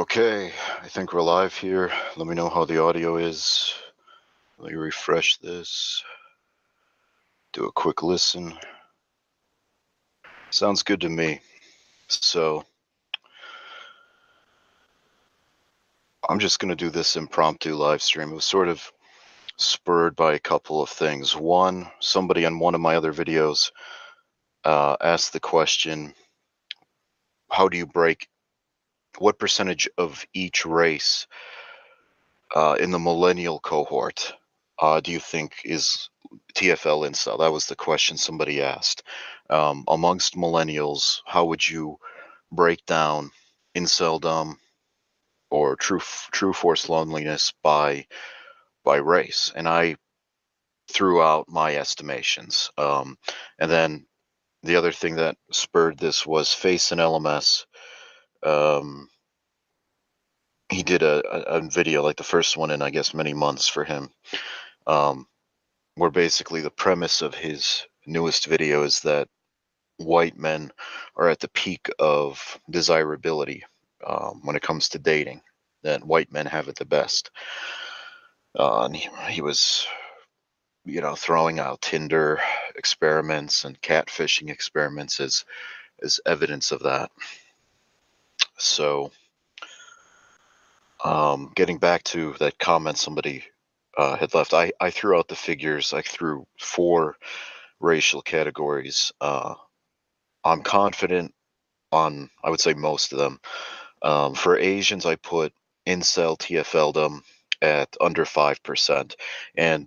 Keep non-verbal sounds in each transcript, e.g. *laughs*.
Okay, I think we're live here. Let me know how the audio is. Let me refresh this. Do a quick listen. Sounds good to me. So, I'm just going to do this impromptu live stream. It was sort of spurred by a couple of things. One, somebody on one of my other videos uh, asked the question How do you break what percentage of each race uh, in the millennial cohort uh, do you think is TFL incel? That was the question somebody asked. Um, amongst millennials, how would you break down inceldom or true true force loneliness by by race? And I threw out my estimations. Um, and then the other thing that spurred this was Face and LMS um, he did a, a, a, video like the first one in I guess many months for him, um, where basically the premise of his newest video is that white men are at the peak of desirability um, when it comes to dating. That white men have it the best. Uh, and he, he was, you know, throwing out Tinder experiments and catfishing experiments as as evidence of that. So, um, getting back to that comment somebody uh, had left, I, I threw out the figures. I threw four racial categories. Uh, I'm confident on, I would say, most of them. Um, for Asians, I put incel TFLdom at under five percent, and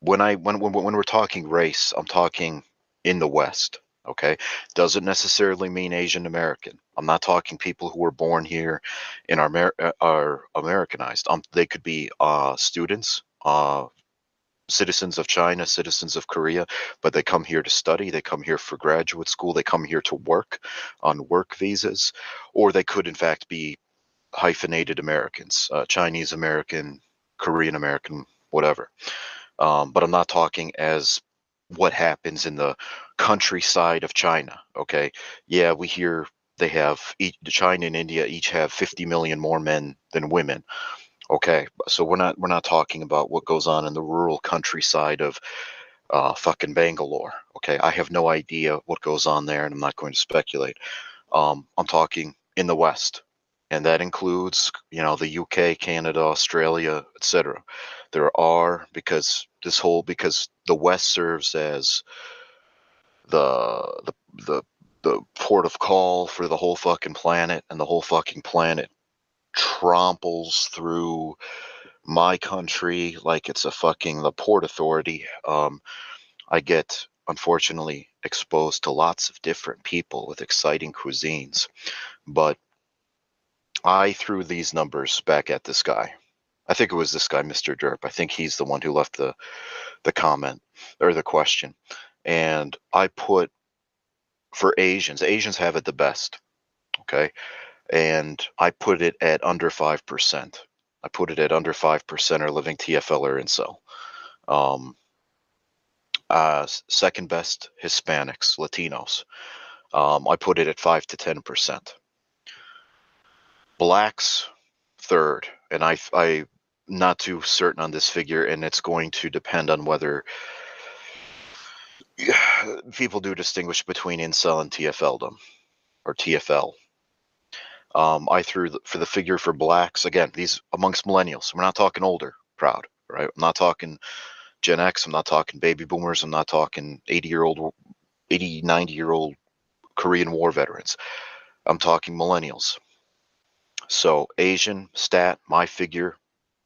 when I when, when when we're talking race, I'm talking in the West. Okay, doesn't necessarily mean Asian American. I'm not talking people who were born here and are, uh, are Americanized. Um, they could be uh, students, uh, citizens of China, citizens of Korea, but they come here to study. They come here for graduate school. They come here to work on work visas, or they could, in fact, be hyphenated Americans, uh, Chinese American, Korean American, whatever. Um, but I'm not talking as what happens in the countryside of China. Okay, yeah, we hear they have each, China and India each have 50 million more men than women. Okay, so we're not we're not talking about what goes on in the rural countryside of uh, fucking Bangalore. Okay, I have no idea what goes on there, and I'm not going to speculate. Um, I'm talking in the West, and that includes you know the UK, Canada, Australia, etc. There are because this whole because the West serves as the the the the port of call for the whole fucking planet, and the whole fucking planet tramples through my country like it's a fucking the port authority. Um, I get unfortunately exposed to lots of different people with exciting cuisines, but I threw these numbers back at this guy. I think it was this guy, Mr. Derp. I think he's the one who left the the comment or the question. And I put for Asians, Asians have it the best. Okay. And I put it at under 5%. I put it at under 5% are living TFL or incel. Um, uh, second best, Hispanics, Latinos. Um, I put it at 5 to 10%. Blacks, third. And I, I not too certain on this figure, and it's going to depend on whether *sighs* people do distinguish between incel and TFLdom or TFL. Um, I threw the, for the figure for blacks again. These amongst millennials. We're not talking older, proud, right? I'm not talking Gen X. I'm not talking baby boomers. I'm not talking 80 year old, 80, 90 year old Korean War veterans. I'm talking millennials. So Asian stat, my figure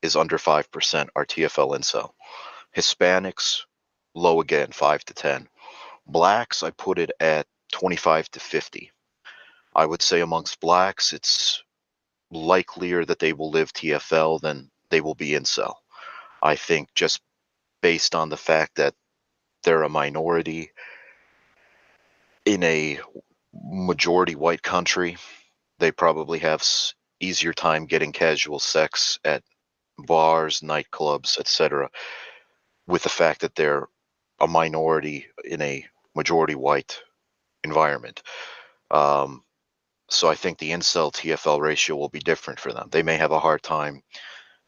is under 5% are TFL incel. Hispanics, low again, 5 to 10. Blacks, I put it at 25 to 50. I would say amongst blacks, it's likelier that they will live TFL than they will be incel. I think just based on the fact that they're a minority in a majority white country, they probably have easier time getting casual sex at bars, nightclubs, etc., with the fact that they're a minority in a majority white environment. Um, so I think the incel TFL ratio will be different for them. They may have a hard time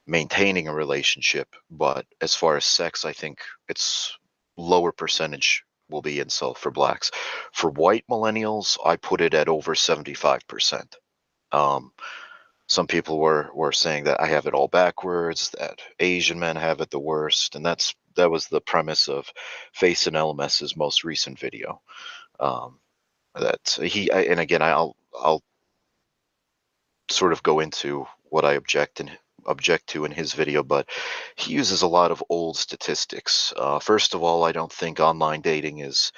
maintaining a relationship, but as far as sex, I think it's lower percentage will be incel for blacks. For white millennials, I put it at over 75%. Um, some people were, were saying that I have it all backwards, that Asian men have it the worst, and that's that was the premise of Face and LMS's most recent video. Um, that he and again I'll I'll sort of go into what I object and object to in his video, but he uses a lot of old statistics. Uh, first of all, I don't think online dating is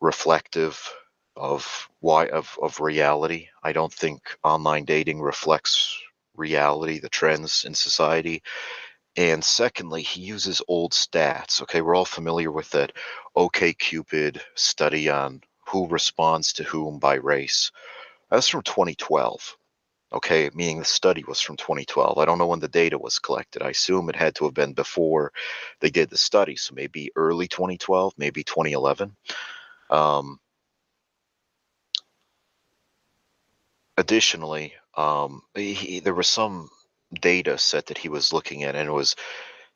reflective of why of, of reality. I don't think online dating reflects reality, the trends in society. And secondly, he uses old stats. Okay, we're all familiar with that OK Cupid study on who responds to whom by race. That's from 2012. Okay, meaning the study was from 2012. I don't know when the data was collected. I assume it had to have been before they did the study, so maybe early 2012, maybe 2011. Um, additionally, um, he, there was some data set that he was looking at, and it was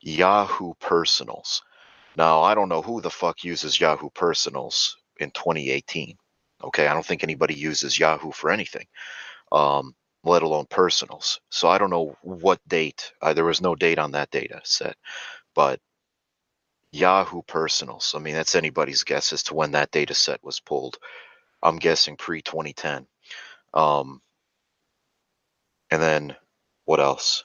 Yahoo Personals. Now, I don't know who the fuck uses Yahoo Personals in 2018. Okay, I don't think anybody uses Yahoo for anything. Um, let alone personals. So I don't know what date. Uh, there was no date on that data set, but Yahoo personals. I mean, that's anybody's guess as to when that data set was pulled. I'm guessing pre 2010. Um, and then what else?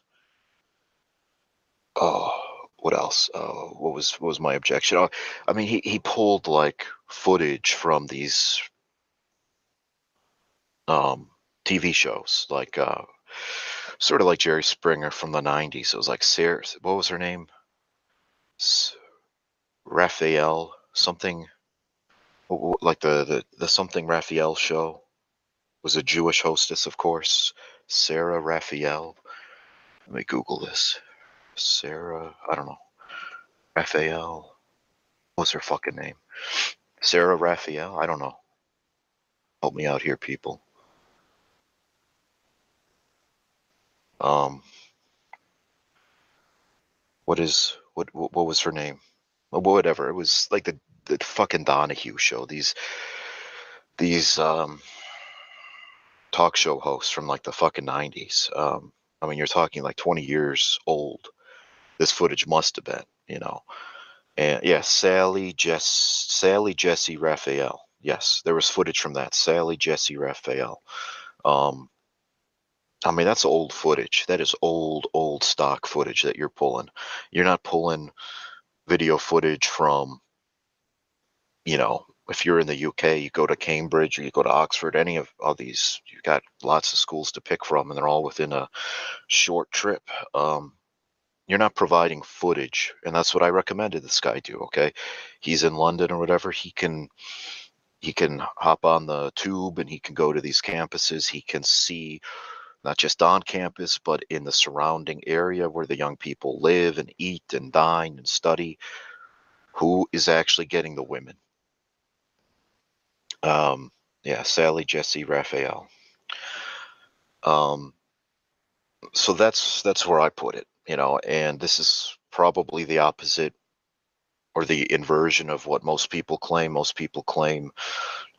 Oh, what else? Uh, what was what was my objection? Oh, I mean, he he pulled like footage from these um TV shows, like uh, sort of like Jerry Springer from the '90s. It was like Sarah. What was her name? Raphael something. Like the, the the something Raphael show was a Jewish hostess, of course. Sarah Raphael. Let me Google this. Sarah, I don't know. Raphael. What's her fucking name? Sarah Raphael? I don't know. Help me out here, people. Um, what is what what, what was her name? Whatever. It was like the the fucking Donahue show. These these um talk show hosts from like the fucking nineties. Um, I mean, you're talking like 20 years old. This footage must have been, you know. And yeah, Sally Jess Sally Jessy Raphael. Yes, there was footage from that. Sally Jessy Raphael. Um, I mean, that's old footage. That is old, old stock footage that you're pulling. You're not pulling video footage from, you know, if you're in the UK, you go to Cambridge or you go to Oxford, any of all these, you've got lots of schools to pick from, and they're all within a short trip. Um, you're not providing footage, and that's what I recommended this guy do. Okay, he's in London or whatever. He can he can hop on the tube and he can go to these campuses. He can see not just on campus, but in the surrounding area where the young people live and eat and dine and study. Who is actually getting the women? Um, yeah, Sally, Jessy, Raphael. Um, so that's that's where I put it, you know, and this is probably the opposite or the inversion of what most people claim. Most people claim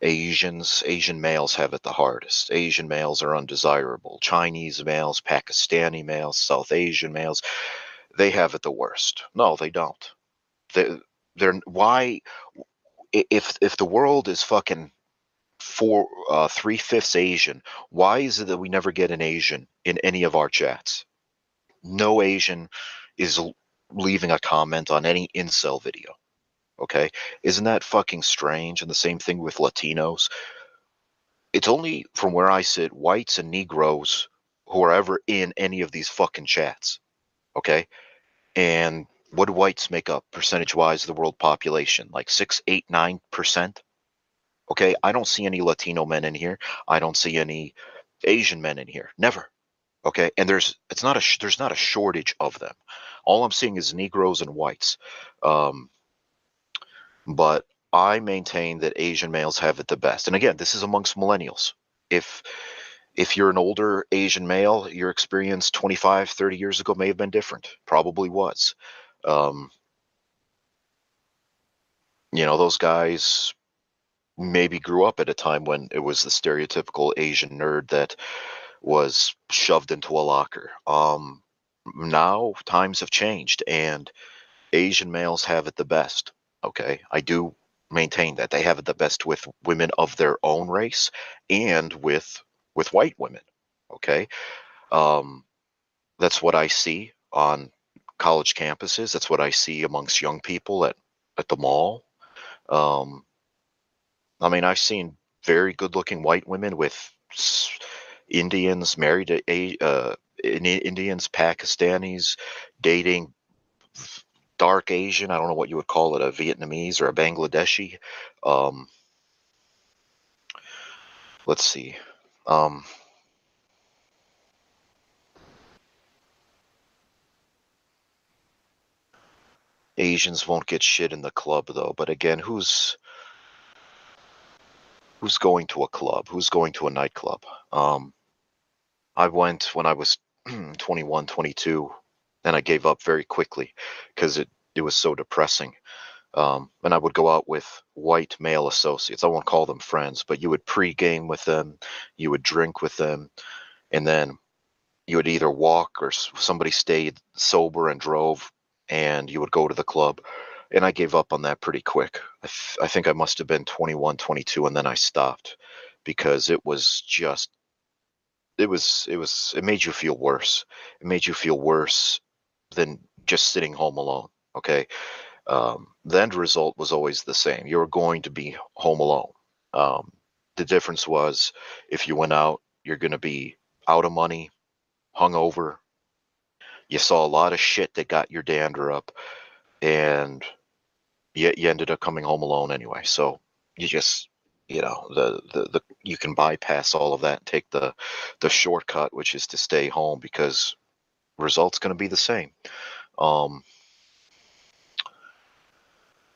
Asians, Asian males have it the hardest. Asian males are undesirable. Chinese males, Pakistani males, South Asian males, they have it the worst. No, they don't. They, they're why if if the world is fucking four uh, three fifths Asian, why is it that we never get an Asian in any of our chats? No Asian is leaving a comment on any incel video. Okay. Isn't that fucking strange? And the same thing with Latinos. It's only from where I sit, whites and Negroes who are ever in any of these fucking chats. Okay. And what do whites make up percentage wise of the world population? Like six, eight, nine percent? Okay. I don't see any Latino men in here. I don't see any Asian men in here. Never. Okay. And there's, it's not a, there's not a shortage of them. All I'm seeing is Negroes and whites. Um, but I maintain that Asian males have it the best. And again, this is amongst millennials. if if you're an older Asian male, your experience 25, 30 years ago may have been different. Probably was. Um, you know, those guys maybe grew up at a time when it was the stereotypical Asian nerd that was shoved into a locker. Um, now times have changed and Asian males have it the best. Okay. I do maintain that they have it the best with women of their own race and with with white women. Okay. Um, that's what I see on college campuses. That's what I see amongst young people at, at the mall. Um, I mean, I've seen very good looking white women with Indians married to uh, Indians, Pakistanis, dating dark Asian. I don't know what you would call it, a Vietnamese or a Bangladeshi. Um, let's see. Um, Asians won't get shit in the club though. But again, who's who's going to a club? Who's going to a nightclub? Um, I went when I was *clears throat* 21, 22, and I gave up very quickly because it, it was so depressing. Um, and I would go out with white male associates. I won't call them friends, but you would pregame with them, you would drink with them, and then you would either walk or somebody stayed sober and drove, and you would go to the club and I gave up on that pretty quick. I, th- I think I must have been 21, 22, and then I stopped because it was just, it was, it was, it made you feel worse. It made you feel worse than just sitting home alone. Okay. Um, the end result was always the same. You were going to be home alone. Um, the difference was if you went out, you're going to be out of money, hungover. You saw a lot of shit that got your dander up, and you, you ended up coming home alone anyway. So you just you know the, the the you can bypass all of that and take the the shortcut which is to stay home because results going to be the same. Um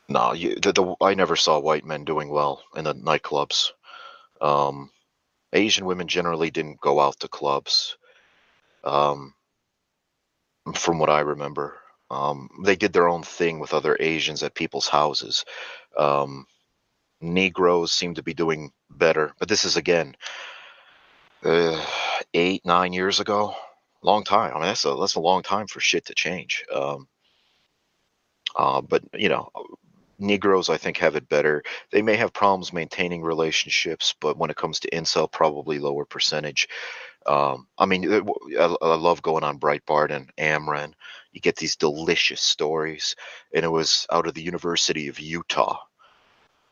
no you the, the i never saw white men doing well in the nightclubs. Um asian women generally didn't go out to clubs. Um from what i remember um, they did their own thing with other Asians at people's houses. Um, Negroes seem to be doing better, but this is again uh, eight, nine years ago. Long time. I mean, that's a that's a long time for shit to change. Um, uh, but you know, Negroes, I think, have it better. They may have problems maintaining relationships, but when it comes to incel, probably lower percentage. Um, I mean, I, I, love going on Breitbart and AmRen. You get these delicious stories, and it was out of the University of Utah.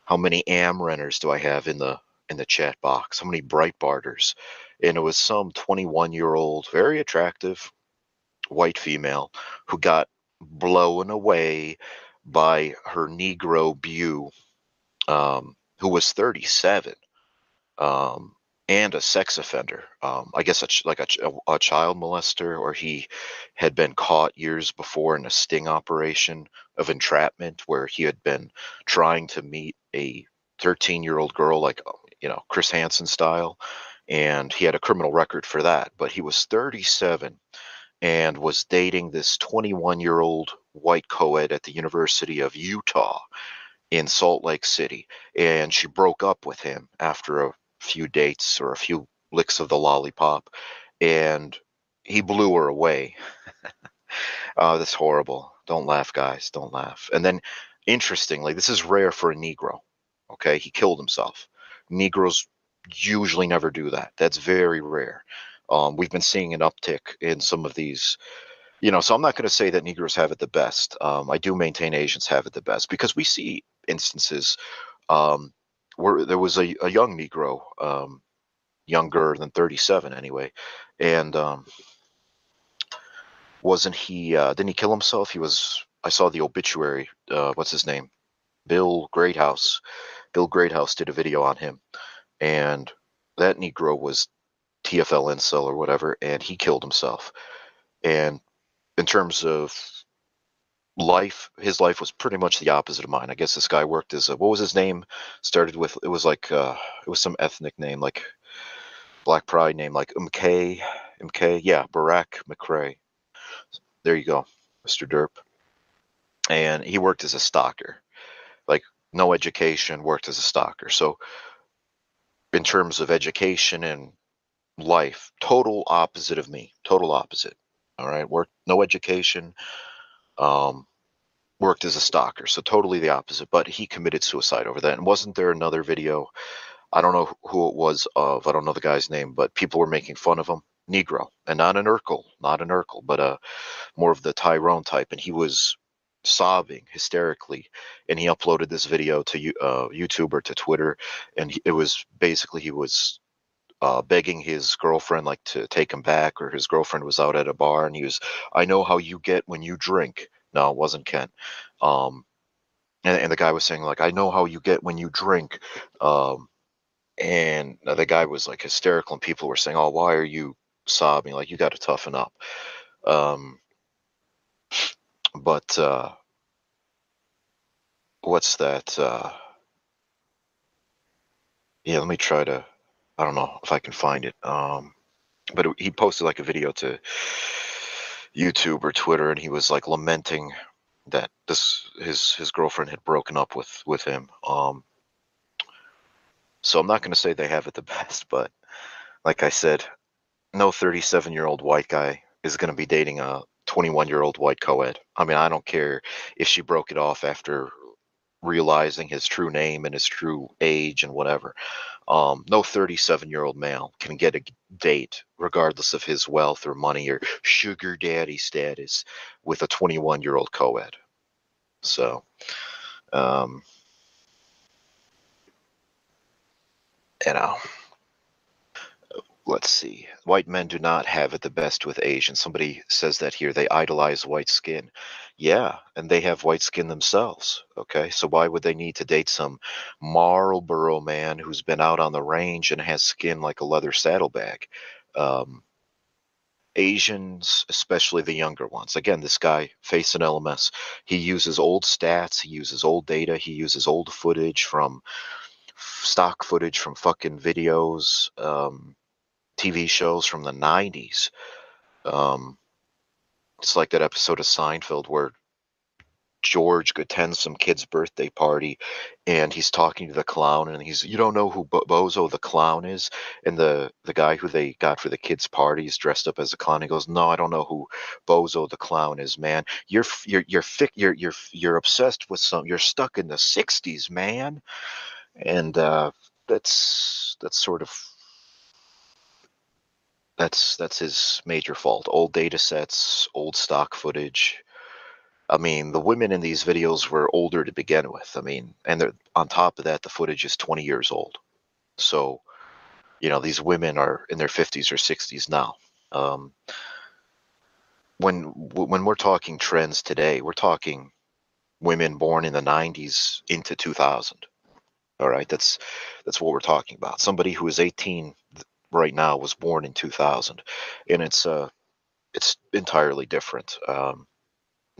How many AmRenners do I have in the in the chat box? How many Breitbarters? And it was some 21 year old, very attractive white female who got blown away by her Negro beau, um, who was 37. Um, and a sex offender. Um, I guess a ch- like a, ch- a, child molester, or he had been caught years before in a sting operation of entrapment, where he had been trying to meet a 13 year old girl, like uh, you know Chris Hansen style, and he had a criminal record for that. But he was 37 and was dating this 21 year old white co-ed at the University of Utah in Salt Lake City, and she broke up with him after a few dates or a few licks of the lollipop, and he blew her away. *laughs* oh, that's horrible. Don't laugh, guys. Don't laugh. And then, interestingly, this is rare for a Negro. Okay, he killed himself. Negroes usually never do that. That's very rare. Um, we've been seeing an uptick in some of these you know so i'm not going to say that negroes have it the best um, i do maintain asians have it the best because we see instances um, where there was a, a young Negro, um, younger than 37 anyway, and um, wasn't he? Uh, didn't he kill himself? He was. I saw the obituary. Uh, what's his name? Bill Greathouse. Bill Greathouse did a video on him, and that Negro was TFL incel or whatever, and he killed himself. And in terms of life his life was pretty much the opposite of mine i guess this guy worked as a what was his name started with it was like uh it was some ethnic name like Black Pride name like MK, MK, yeah, Barack McRae. There you go, Mr. Derp. And he worked as a stalker, like no education, worked as a stalker. So, in terms of education and life, total opposite of me, total opposite. All right, work no education, um, worked as a stalker, so totally the opposite. But he committed suicide over that. And wasn't there another video? I don't know who it was of. I don't know the guy's name, but people were making fun of him. Negro, and not an Urkel, not an Urkel, but uh, more of the Tyrone type, and he was sobbing hysterically, and he uploaded this video to uh, YouTube or to Twitter, and he, it was basically he was uh, begging his girlfriend like to take him back, or his girlfriend was out at a bar, and he was, "I know how you get when you drink." No, it wasn't Kent. Um, and, and the guy was saying like, "I know how you get when you drink." Um, and the guy was like hysterical, and people were saying, "Oh, why are you sobbing? Like you got to toughen up." Um, but uh, what's that? Uh, yeah, let me try to. I don't know if I can find it. Um, but he posted like a video to YouTube or Twitter, and he was like lamenting that this his his girlfriend had broken up with with him. Um, so I'm not going to say they have it the *laughs* best, but like I said, no 37 year old white guy is going to be dating a 21 year old white co-ed. I mean, I don't care if she broke it off after realizing his true name and his true age and whatever. Um, no 37 year old male can get a date, regardless of his wealth or money or sugar daddy status, with a 21 year old co ed. So, um, you know let's see. White men do not have it the best with Asians. Somebody says that here. They idolize white skin. Yeah, and they have white skin themselves. Okay, so why would they need to date some Marlboro man who's been out on the range and has skin like a leather saddlebag? Um, Asians, especially the younger ones. Again, this guy, Face and LMS, he uses old stats, he uses old data, he uses old footage from stock footage from fucking videos. Um, TV shows from the 90s. Um, it's like that episode of Seinfeld where George attends some kid's birthday party and he's talking to the clown and he's you don't know who Bo- Bozo the clown is and the the guy who they got for the kids party is dressed up as a clown. He goes no I don't know who Bozo the clown is man. You're you're you're you're you're, you're obsessed with some you're stuck in the 60s man. And uh, that's that's sort of that's that's his major fault. Old data sets, old stock footage. I mean, the women in these videos were older to begin with. I mean, and they're, on top of that, the footage is 20 years old. So, you know, these women are in their 50s or 60s now. Um, when when we're talking trends today, we're talking women born in the 90s into 2000. All right, that's that's what we're talking about. Somebody who is 18 right now was born in 2000, and it's uh, it's entirely different. Um,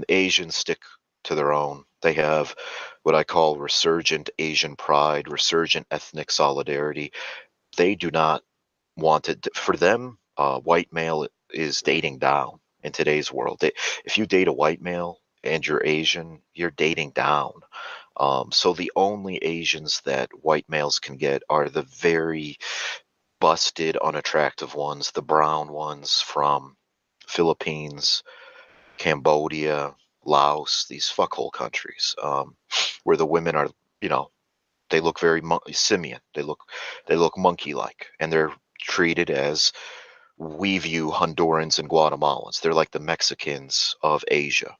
Asians stick to their own. They have what I call resurgent Asian pride, resurgent ethnic solidarity. They do not want it. For them, uh, white male is dating down in today's world. If you date a white male and you're Asian, you're dating down. Um, so the only Asians that white males can get are the very busted, unattractive ones, the brown ones from Philippines, Cambodia, Laos, these fuckhole countries, um, where the women are, you know, they look very mon- simian. They look, they look monkey-like, and they're treated as we view Hondurans and Guatemalans. They're like the Mexicans of Asia.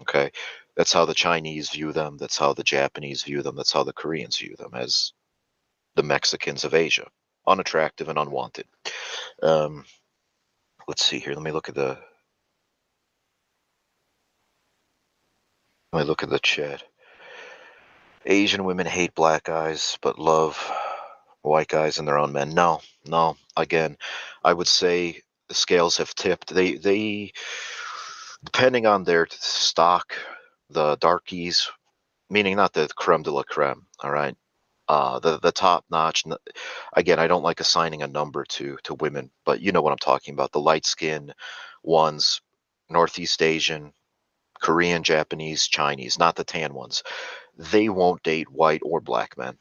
Okay, that's how the Chinese view them. That's how the Japanese view them. That's how the Koreans view them as the Mexicans of Asia unattractive and unwanted. Um, let's see here. Let me look at the. Let me look at the chat. Asian women hate black guys, but love white guys and their own men. No, no. Again, I would say the scales have tipped. They, they, depending on their stock, the darkies, meaning not the creme de la creme. All right, uh, the the top notch. Again, I don't like assigning a number to to women, but you know what I'm talking about. The light skin ones, Northeast Asian, Korean, Japanese, Chinese, not the tan ones. They won't date white or black men.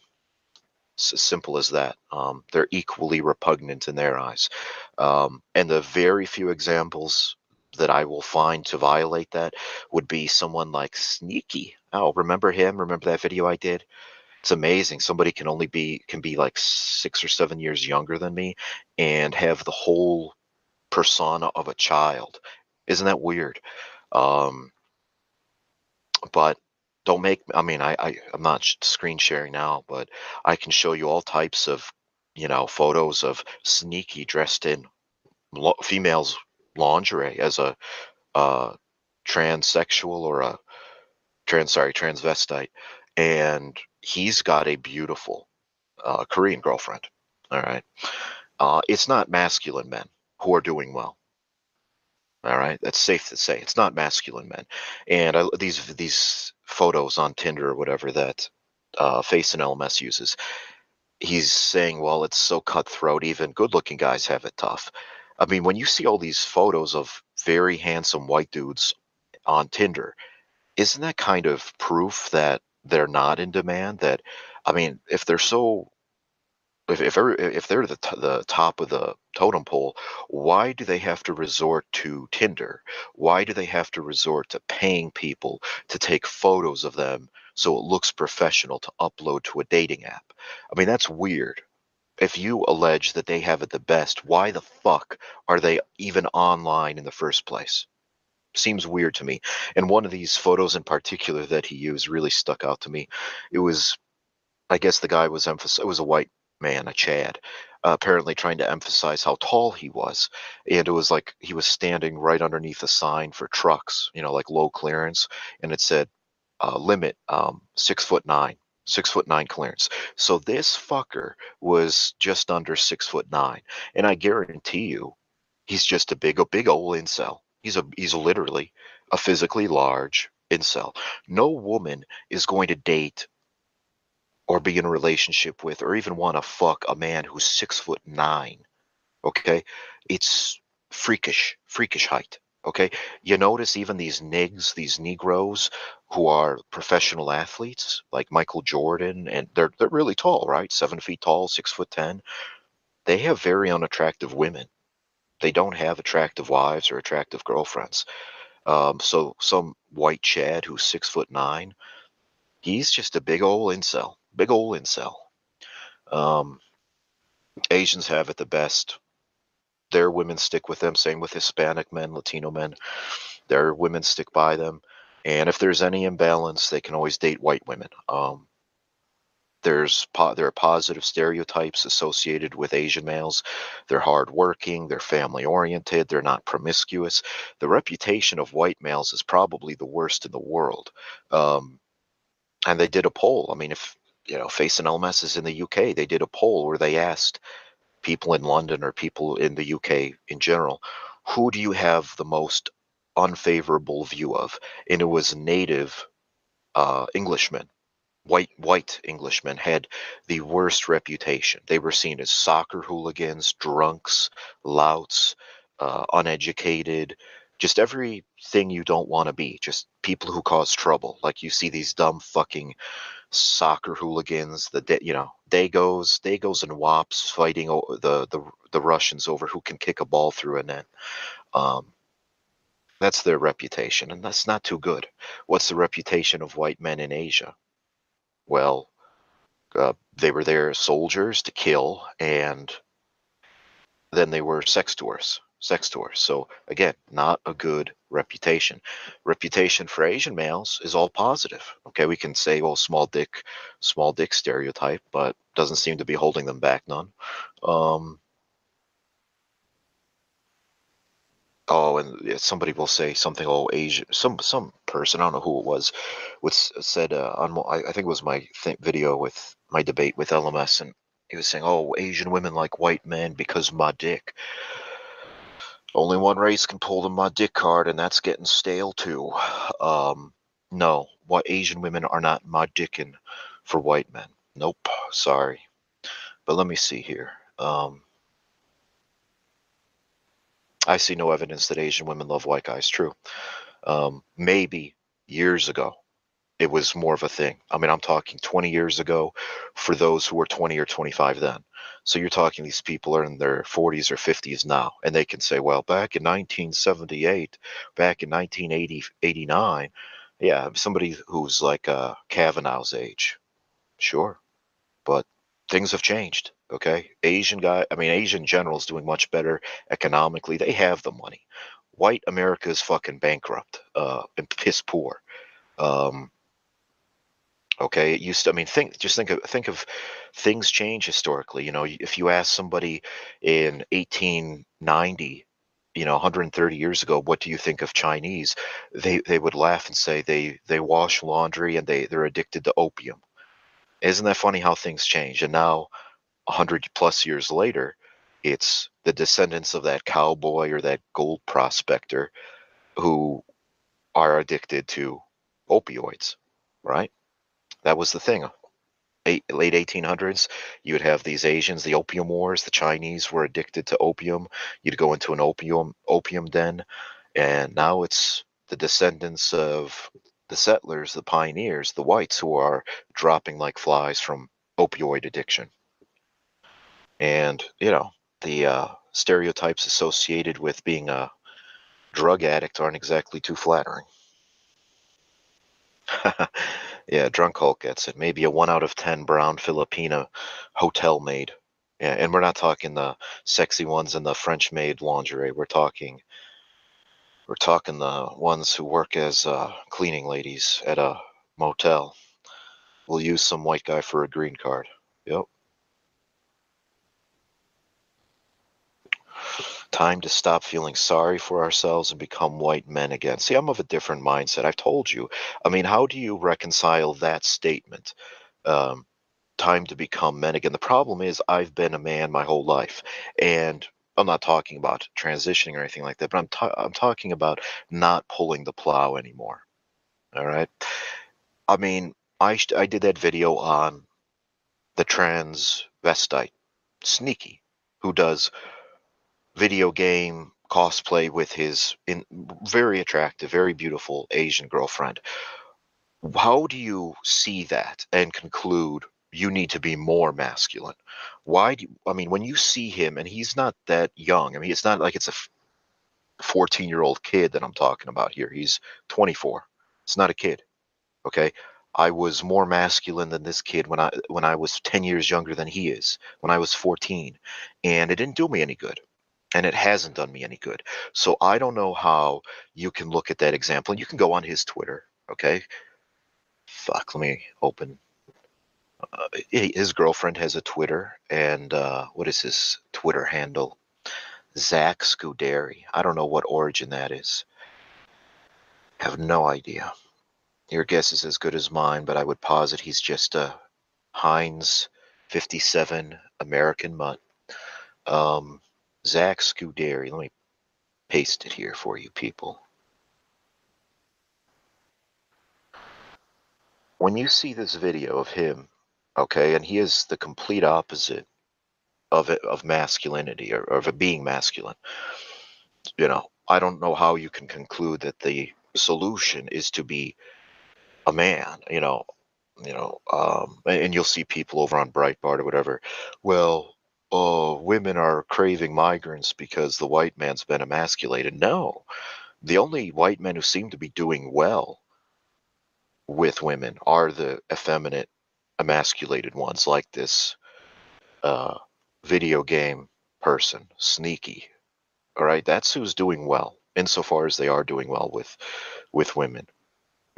It's as simple as that. Um, they're equally repugnant in their eyes. Um, and the very few examples that I will find to violate that would be someone like Sneaky. Oh, remember him? Remember that video I did? It's amazing. Somebody can only be can be like six or seven years younger than me and have the whole persona of a child. Isn't that weird? Um, but don't make i mean i, I i'm not screen sharing now but i can show you all types of you know photos of sneaky dressed in lo- females lingerie as a uh transsexual or a trans sorry transvestite and he's got a beautiful uh, korean girlfriend all right uh, it's not masculine men who are doing well all right, that's safe to say. It's not masculine men, and I, these these photos on Tinder or whatever that uh, Face and LMS uses. He's saying, well, it's so cutthroat. Even good-looking guys have it tough. I mean, when you see all these photos of very handsome white dudes on Tinder, isn't that kind of proof that they're not in demand? That, I mean, if they're so if if, if they're the t- the top of the totem pole, why do they have to resort to Tinder? Why do they have to resort to paying people to take photos of them so it looks professional to upload to a dating app? I mean, that's weird. If you allege that they have it the best, why the fuck are they even online in the first place? Seems weird to me. And one of these photos in particular that he used really stuck out to me. It was I guess the guy was emphasized. It was a white man, a Chad, uh, apparently trying to emphasize how tall he was. And it was like he was standing right underneath a sign for trucks, you know, like low clearance, and it said uh, limit um, six foot nine, six foot nine clearance. So this fucker was just under six foot nine, and I guarantee you, he's just a big, a big old incel. He's a he's literally a physically large incel. No woman is going to date or be in a relationship with or even want to fuck a man who's six foot nine. Okay, it's freakish, freakish height. Okay, you notice even these nigs, these Negroes who are professional athletes like Michael Jordan, and they're they're really tall, right? Seven feet tall, six foot ten. They have very unattractive women. They don't have attractive wives or attractive girlfriends. Um, so some white Chad who's six foot nine, he's just a big old incel big ol' incel. Um, Asians have it the best. Their women stick with them. Same with Hispanic men, Latino men. Their women stick by them. And if there's any imbalance, they can always date white women. Um, there's po- there are positive stereotypes associated with Asian males. They're hardworking, they're family oriented, they're not promiscuous. The reputation of white males is probably the worst in the world. Um, and they did a poll. I mean, if you know, Face and LMS is in the UK. They did a poll where they asked people in London or people in the UK in general, who do you have the most unfavorable view of? And it was native uh, Englishmen, white white Englishmen had the worst reputation. They were seen as soccer hooligans, drunks, louts, uh, uneducated, just everything you don't want to be. Just people who cause trouble. Like you see these dumb fucking soccer hooligans, the you know Dagos, Dagos and Wops fighting the the the Russians over who can kick a ball through a net. Um, that's their reputation, and that's not too good. What's the reputation of white men in Asia? Well, uh, they were there as soldiers to kill, and then they were sex tourists sex tours. So again, not a good reputation. Reputation for Asian males is all positive. Okay, we can say, well, small dick, small dick stereotype, but doesn't seem to be holding them back none. Um, oh, and somebody will say something. Oh, Asian. Some some person I don't know who it was, was said uh, on I, think it was my th- video with my debate with LMS, and he was saying, "Oh, Asian women like white men because my dick." Only one race can pull the my dick card, and that's getting stale too. Um, no, what Asian women are not my dickin' for white men. Nope. Sorry. But let me see here. Um, I see no evidence that Asian women love white guys. True. Um, maybe years ago, it was more of a thing. I mean, I'm talking 20 years ago for those who were 20 or 25 then. So you're talking these people are in their 40s or 50s now, and they can say, well, back in 1978, back in 1989, yeah, somebody who's like uh, Kavanaugh's age, sure, but things have changed. Okay, Asian guy, I mean, Asian generals doing much better economically. They have the money. White America is fucking bankrupt uh, and piss poor. Um, okay, it used to. I mean, think just think of think of things change historically. You know, if you ask somebody in 1890 you know 130 years ago what do you think of chinese they they would laugh and say they they wash laundry and they they're addicted to opium isn't that funny how things change and now 100 plus years later it's the descendants of that cowboy or that gold prospector who are addicted to opioids right that was the thing eight, late 1800s, you would have these Asians, the opium wars. The Chinese were addicted to opium. You'd go into an opium opium den, and now it's the descendants of the settlers, the pioneers, the whites who are dropping like flies from opioid addiction. And you know the uh, stereotypes associated with being a drug addict aren't exactly too flattering. *laughs* Yeah, Drunk Hulk gets it. Maybe a one out of ten brown Filipina hotel maid. Yeah, and we're not talking the sexy ones in the French maid lingerie. We're talking we're talking the ones who work as uh, cleaning ladies at a motel. We'll use some white guy for a green card. Yep. Time to stop feeling sorry for ourselves and become white men again. See, I'm of a different mindset. I've told you. I mean, how do you reconcile that statement? Um, time to become men again. The problem is, I've been a man my whole life, and I'm not talking about transitioning or anything like that, but I'm ta- I'm talking about not pulling the plow anymore. All right. I mean, I I did that video on the transvestite Sneaky, who does video game cosplay with his in, very attractive, very beautiful Asian girlfriend. How do you see that and conclude you need to be more masculine? Why do you, I mean when you see him and he's not that young. I mean it's not like it's a 14 year old kid that I'm talking about here. He's 24. It's not a kid. Okay. I was more masculine than this kid when I when I was 10 years younger than he is, when I was 14. And it didn't do me any good and it hasn't done me any good. So I don't know how you can look at that example. And you can go on his Twitter, okay? Fuck, let me open. Uh, his girlfriend has a Twitter, and uh, what is his Twitter handle? Zach Scuderi. I don't know what origin that is. Have no idea. Your guess is as good as mine, but I would posit he's just a Heinz 57 American mutt. Um, Zach Scuderi. Let me paste it here for you people. When you see this video of him, okay, and he is the complete opposite of it, of masculinity or, or of being masculine. You know, I don't know how you can conclude that the solution is to be a man. You know, you know, um, and you'll see people over on Breitbart or whatever. Well, oh, women are craving migrants because the white man's been emasculated. No, the only white men who seem to be doing well with women are the effeminate, emasculated ones, like this uh, video game person, Sneaky. All right, that's who's doing well, insofar as they are doing well with with women.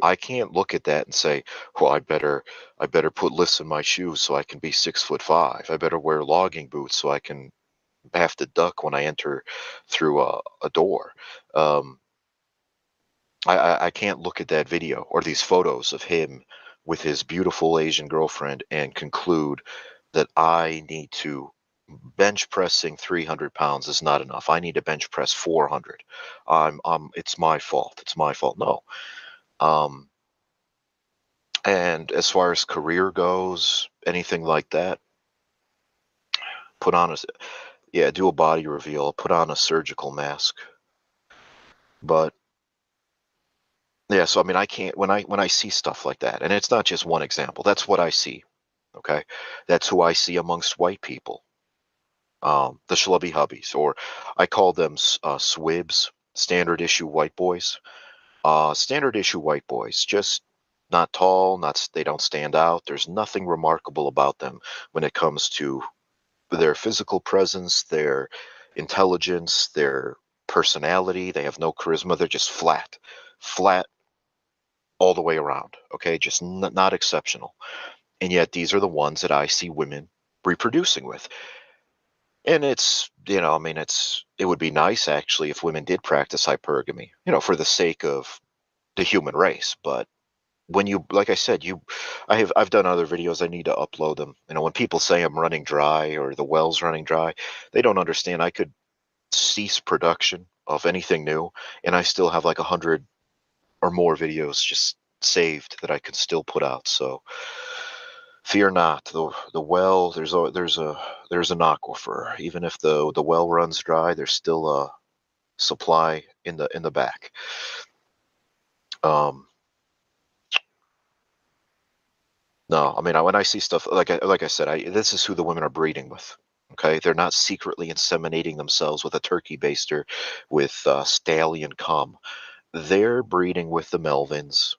I can't look at that and say, "Well, I better, I better put lifts in my shoes so I can be six foot five. I better wear logging boots so I can have to duck when I enter through a, a door." Um, I, I can't look at that video or these photos of him with his beautiful Asian girlfriend and conclude that I need to bench pressing 300 pounds is not enough. I need to bench press 400. I'm, I'm, it's my fault. It's my fault. No, um, And as far as career goes, anything like that, put on a yeah, do a body reveal, put on a surgical mask. But yeah, so I mean I can't when I when I see stuff like that, and it's not just one example, that's what I see. Okay. That's who I see amongst white people. Um, the schlubby hubbies, or I call them uh, swibs, standard issue white boys. Uh, standard issue white boys, just not tall, not they don't stand out. There's nothing remarkable about them when it comes to their physical presence, their intelligence, their personality. They have no charisma. They're just flat, flat all the way around. Okay, just n- not exceptional. And yet these are the ones that I see women reproducing with. And it's, you know, I mean, it's, it would be nice actually if women did practice hypergamy, you know, for the sake of the human race. But when you like i said you i have i've done other videos i need to upload them you know when people say i'm running dry or the well's running dry they don't understand i could cease production of anything new and i still have like a hundred or more videos just saved that i can still put out so fear not the the well there's a there's a there's an aquifer even if the the well runs dry there's still a supply in the in the back um No, I mean, I, when I see stuff like I, like I said, I, this is who the women are breeding with. Okay, they're not secretly inseminating themselves with a turkey baster with uh, stallion cum. They're breeding with the Melvins,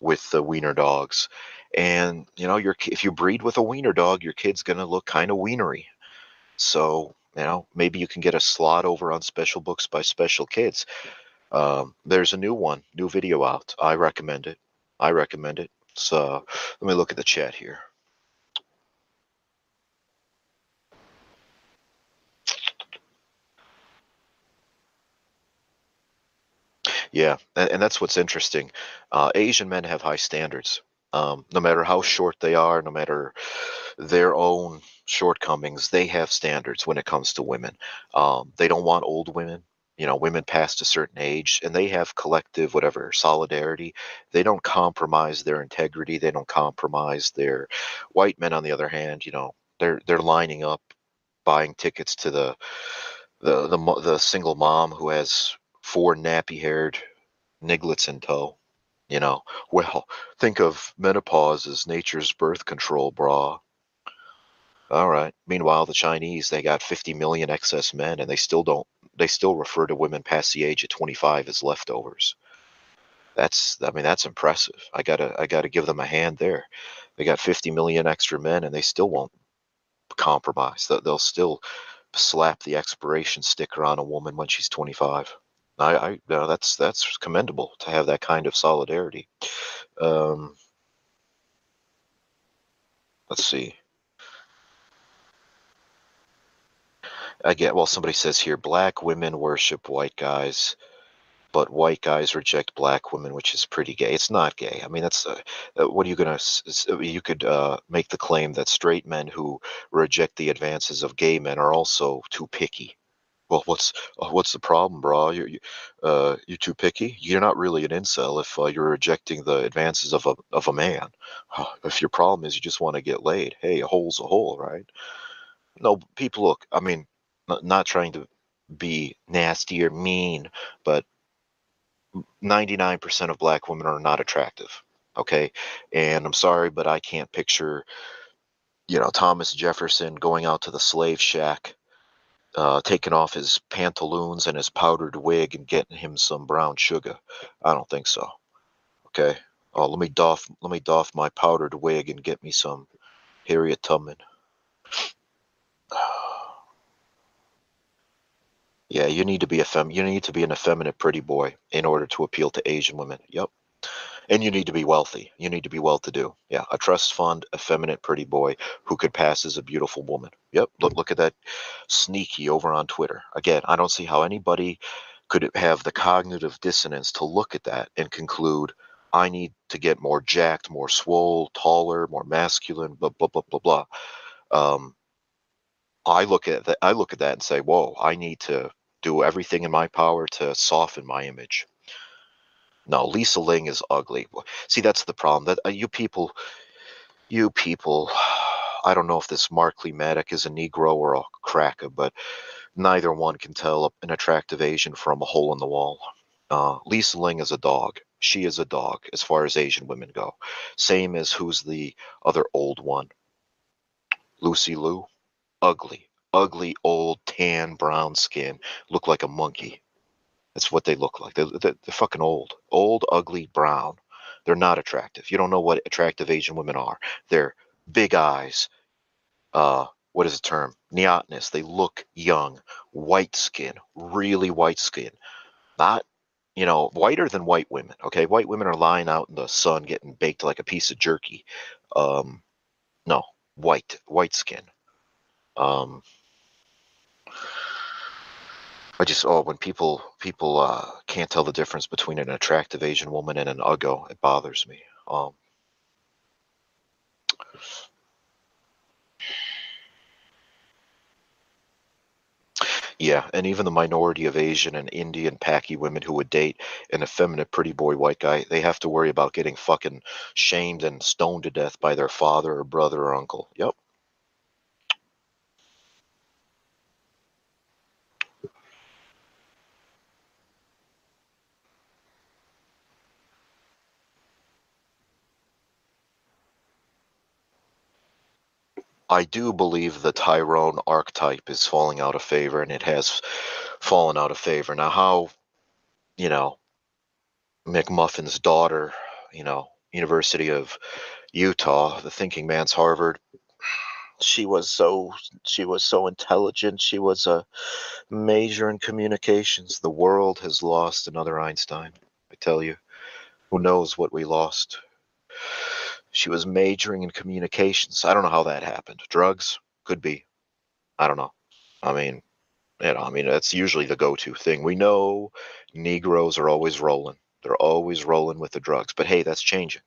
with the wiener dogs, and you know, your if you breed with a wiener dog, your kid's gonna look kind of wienery. So you know, maybe you can get a slot over on Special Books by Special Kids. Um, there's a new one, new video out. I recommend it. I recommend it. So let me look at the chat here. Yeah, and, and that's what's interesting. Uh, Asian men have high standards. Um, no matter how short they are, no matter their own shortcomings, they have standards when it comes to women. Um, they don't want old women you know women past a certain age and they have collective whatever solidarity they don't compromise their integrity they don't compromise their white men on the other hand you know they're they're lining up buying tickets to the the the, the single mom who has four nappy haired niglets in tow you know well think of menopause as nature's birth control bra all right meanwhile the chinese they got 50 million excess men and they still don't they still refer to women past the age of 25 as leftovers. That's I mean that's impressive. I gotta I gotta give them a hand there. They got 50 million extra men and they still won't compromise. They'll still slap the expiration sticker on a woman when she's 25. I, I that's that's commendable to have that kind of solidarity. Um, let's see. I get well. Somebody says here, black women worship white guys, but white guys reject black women, which is pretty gay. It's not gay. I mean, that's uh, uh what are you gonna? You could uh, make the claim that straight men who reject the advances of gay men are also too picky. Well, what's uh, what's the problem, bro? You're you, uh, you're too picky. You're not really an incel if uh, you're rejecting the advances of a of a man. If your problem is you just want to get laid, hey, a hole's a hole, right? No, people look. I mean, not trying to be nasty or mean, but 99% of black women are not attractive. Okay. And I'm sorry, but I can't picture, you know, Thomas Jefferson going out to the slave shack, uh, taking off his pantaloons and his powdered wig and getting him some brown sugar. I don't think so. Okay. Oh, let me doff, let me doff my powdered wig and get me some Harriet Tubman. *sighs* Yeah, you need to be a fem. You need to be an effeminate, pretty boy in order to appeal to Asian women. Yep. And you need to be wealthy. You need to be well-to-do. Yeah, a trust fund, effeminate, pretty boy who could pass as a beautiful woman. Yep. Look, look at that sneaky over on Twitter. Again, I don't see how anybody could have the cognitive dissonance to look at that and conclude, I need to get more jacked, more swole, taller, more masculine, blah blah blah blah blah. Um, I look at that. I look at that and say, "Whoa! I need to do everything in my power to soften my image. No, Lisa Ling is ugly. See, that's the problem. That uh, you people, you people. *sighs* I don't know if this Markley Maddock is a Negro or a cracker, but neither one can tell an attractive Asian from a hole in the wall. Uh, Lisa Ling is a dog. She is a dog as far as Asian women go. Same as who's the other old one? Lucy Liu. Ugly. Ugly, old, tan, brown skin. Look like a monkey. That's what they look like. They're, they're, they're fucking old. Old, ugly, brown. They're not attractive. You don't know what attractive Asian women are. They're big eyes. Uh, what is the term? Neotness. They look young. White skin. Really white skin. Not, you know, whiter than white women. Okay. White women are lying out in the sun getting baked like a piece of jerky. Um, no, white, white skin. Um, I just oh when people people uh, can't tell the difference between an attractive Asian woman and an uggo, it bothers me. Um, yeah, and even the minority of Asian and Indian Paki women who would date an effeminate pretty boy white guy, they have to worry about getting fucking shamed and stoned to death by their father or brother or uncle. Yep. I do believe the Tyrone archetype is falling out of favor, and it has fallen out of favor. Now, how, you know, McMuffin's daughter, you know, University of Utah, the thinking man's Harvard, she was so she was so intelligent. She was a major in communications. The world has lost another Einstein. I tell you, who knows what we lost? She was majoring in communications. I don't know how that happened. Drugs? Could be. I don't know. I mean, you know, I mean, that's usually the go to thing. We know Negroes are always rolling. They're always rolling with the drugs. But hey, that's changing.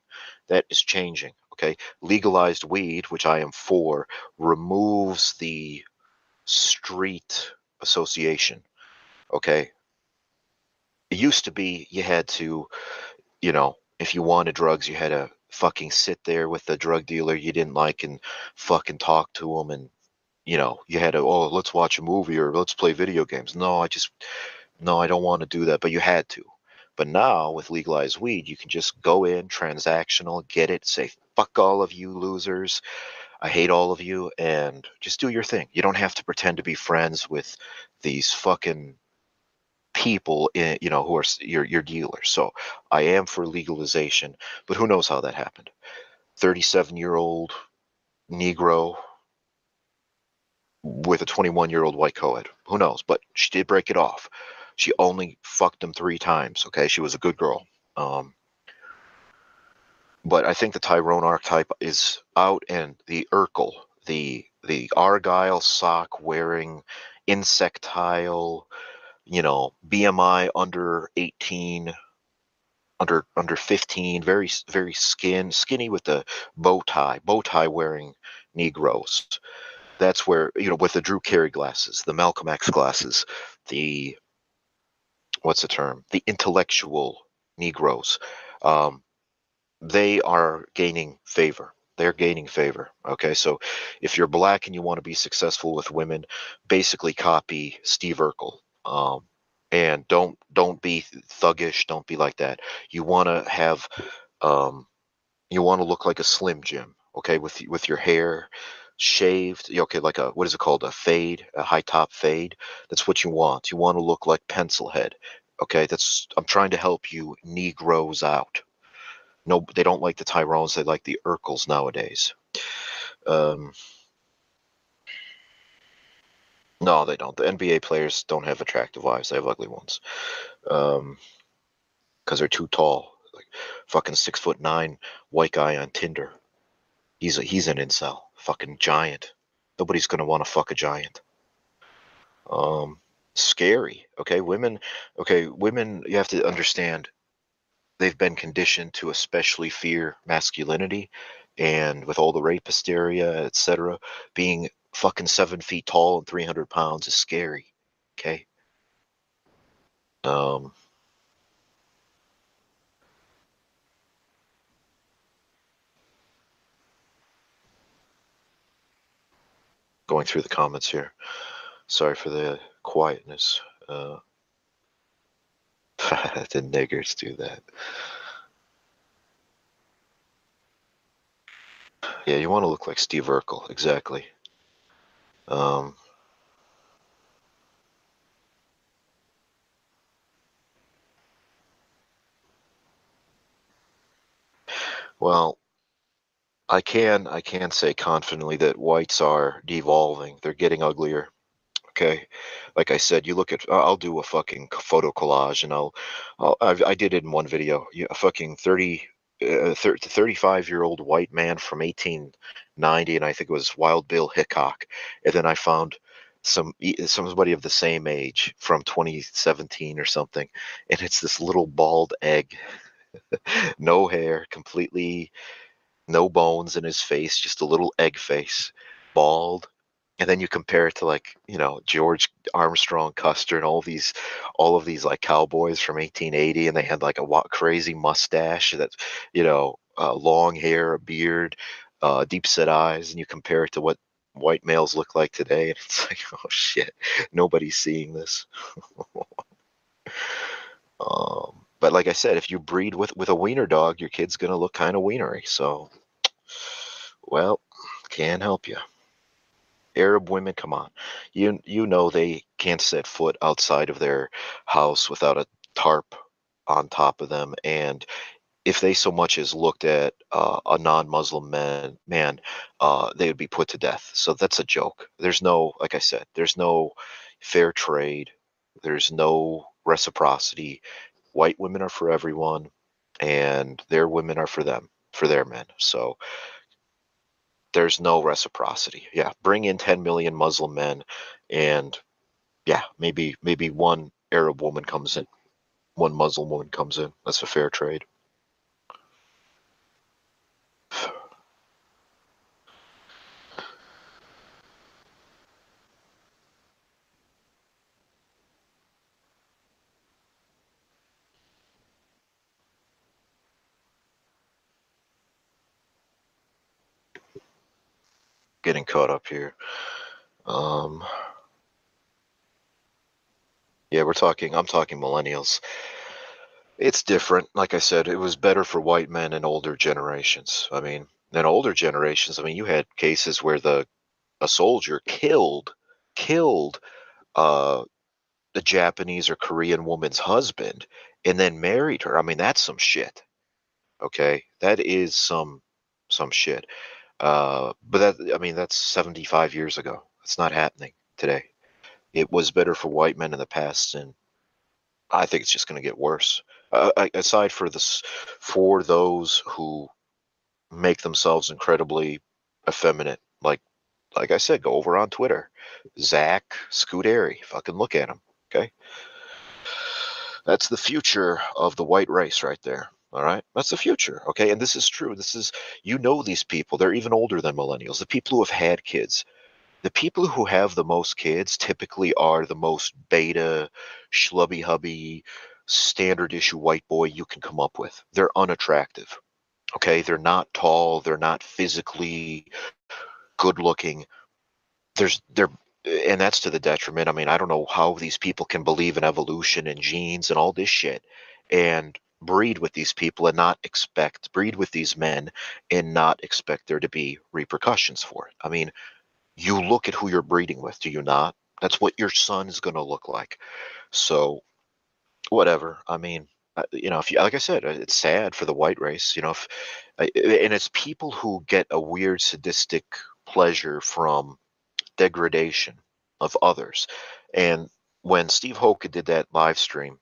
That is changing. Okay. Legalized weed, which I am for, removes the street association. Okay. It used to be you had to, you know, if you wanted drugs, you had to fucking sit there with the drug dealer you didn't like and fucking talk to him and you know you had to oh let's watch a movie or let's play video games. No i just no i don't want to do that but you had to. But now with legalized weed you can just go in transactional get it say fuck all of you losers. I hate all of you and just do your thing. You don't have to pretend to be friends with these fucking people in you know who are your your dealers. So I am for legalization, but who knows how that happened? 37 year old Negro with a 21 year old white co-ed. Who knows? But she did break it off. She only fucked him three times. Okay, she was a good girl. Um, but I think the Tyrone archetype is out, and the Urkel, the the Argyle sock wearing insectile you know, BMI under 18, under under 15, very very skin skinny with the bow tie, bow tie wearing Negroes. That's where you know with the Drew Carey glasses, the Malcolm X glasses, the what's the term? The intellectual Negroes. Um, they are gaining favor. They're gaining favor. Okay, so if you're black and you want to be successful with women, basically copy Steve Urkel um, and don't don't be thuggish don't be like that. You want to have um, you want to look like a slim jim okay with with your hair shaved okay like a what is it called a fade a high top fade? That's what you want. You want to look like pencil head okay? That's i'm trying to help you negroes out. No they don't like the tyrones they like the urkels nowadays. Um, no, they don't. The NBA players don't have attractive wives. They have ugly ones. Um, because they're too tall. Like fucking six foot nine white guy on Tinder. He's a, he's an incel. Fucking giant. Nobody's gonna want to fuck a giant. Um, scary. Okay, women. Okay, women. You have to understand. They've been conditioned to especially fear masculinity, and with all the rape hysteria, etc., being fucking seven feet tall and 300 pounds is scary. Okay. Um, going through the comments here. Sorry for the quietness. Uh, *laughs* the niggers do that. Yeah, you want to look like Steve Urkel, exactly. Um, well, I can I can say confidently that whites are devolving. They're getting uglier. Okay, like I said, you look at. I'll do a fucking photo collage, and I'll, I'll i did it in one video. A fucking thirty, uh, 30, 35 year old white man from 1890, and I think it was Wild Bill Hickok, and then I found some somebody of the same age from 2017 or something, and it's this little bald egg, *laughs* no hair, completely no bones in his face, just a little egg face, bald. And then you compare it to like you know George Armstrong Custer and all these, all of these like cowboys from 1880, and they had like a what crazy mustache that, you know, uh, long hair, a beard, uh, deep set eyes, and you compare it to what white males look like today, and it's *laughs* like, oh shit, nobody's seeing this. *laughs* um, but like I said, if you breed with with a wiener dog, your kid's gonna look kind of wienery. So, well, can't help you. Arab women, come on, you you know they can't set foot outside of their house without a tarp on top of them, and if they so much as looked at uh, a non-Muslim man, man, uh, they would be put to death. So that's a joke. There's no, like I said, there's no fair trade. There's no reciprocity. White women are for everyone, and their women are for them, for their men. So there's no reciprocity. Yeah, bring in 10 million Muslim men, and yeah, maybe maybe one Arab woman comes in, one Muslim woman comes in. That's a fair trade. Getting caught up here. Um, yeah, we're talking. I'm talking millennials. It's different. Like I said, it was better for white men and older generations. I mean, in older generations, I mean, you had cases where the a soldier killed killed uh, the Japanese or Korean woman's husband and then married her. I mean, that's some shit. Okay, that is some some shit. Uh, but that, I mean, that's 75 years ago. It's not happening today. It was better for white men in the past, and I think it's just going to get worse. Uh, aside for this, for those who make themselves incredibly effeminate, like, like I said, go over on Twitter, Zach Scuderi. Fucking look at him. Okay, that's the future of the white race right there. All right. That's the future. Okay. And this is true. This is, you know, these people, they're even older than millennials, the people who have had kids. The people who have the most kids typically are the most beta, schlubby hubby, standard issue white boy you can come up with. They're unattractive. Okay. They're not tall. They're not physically good looking. There's, they're, and that's to the detriment. I mean, I don't know how these people can believe in evolution and genes and all this shit. And breed with these people and not expect breed with these men and not expect there to be repercussions for it. I mean, you look at who you're breeding with, do you not? That's what your son is going to look like. So, whatever. I mean, uh, you know, if you like I said, uh, it's sad for the white race. You know, if, uh, and it's people who get a weird sadistic pleasure from degradation of others. And when Steve Hoka did that live stream,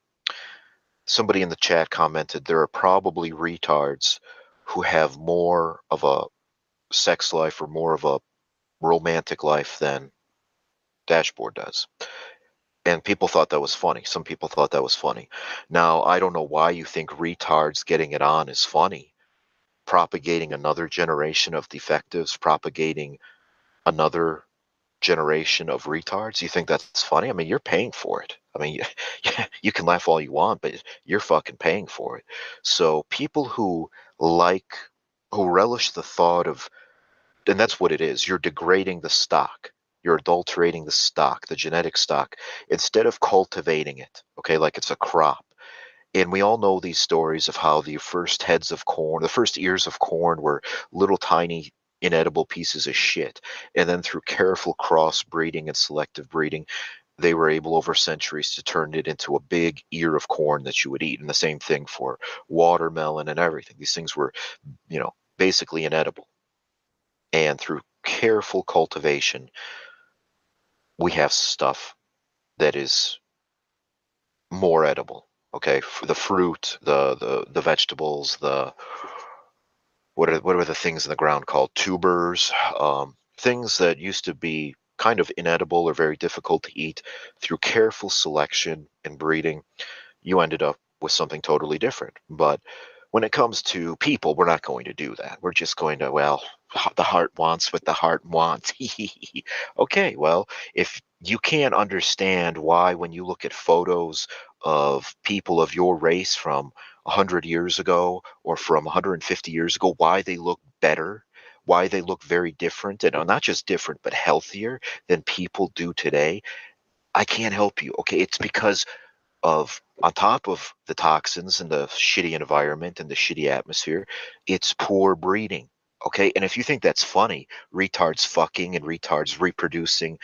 somebody in the chat commented there are probably retards who have more of a sex life or more of a romantic life than Dashboard does. And people thought that was funny. Some people thought that was funny. Now, I don't know why you think retards getting it on is funny. Propagating another generation of defectives, propagating another generation of retards. You think that's funny? I mean, you're paying for it. I mean, *laughs* you can laugh all you want, but you're fucking paying for it. So people who like, who relish the thought of, and that's what it is. You're degrading the stock. You're adulterating the stock, the genetic stock, instead of cultivating it, okay, like it's a crop. And we all know these stories of how the first heads of corn, the first ears of corn were little tiny inedible pieces of shit. And then through careful crossbreeding and selective breeding, they were able over centuries to turn it into a big ear of corn that you would eat. And the same thing for watermelon and everything. These things were, you know, basically inedible. And through careful cultivation, we have stuff that is more edible. Okay, for the fruit, the the the vegetables, the what are what are the things in the ground called tubers, um, things that used to be kind of inedible or very difficult to eat. Through careful selection and breeding, you ended up with something totally different. But when it comes to people, we're not going to do that. We're just going to, well, the heart wants what the heart wants. *laughs* okay, well, if you can't understand why, when you look at photos of people of your race from 100 years ago or from 150 years ago, why they look better, why they look very different, and uh, not just different, but healthier than people do today, I can't help you. Okay, it's because of on top of the toxins and the shitty environment and the shitty atmosphere, it's poor breeding. Okay. And if you think that's funny, retards fucking and retards reproducing,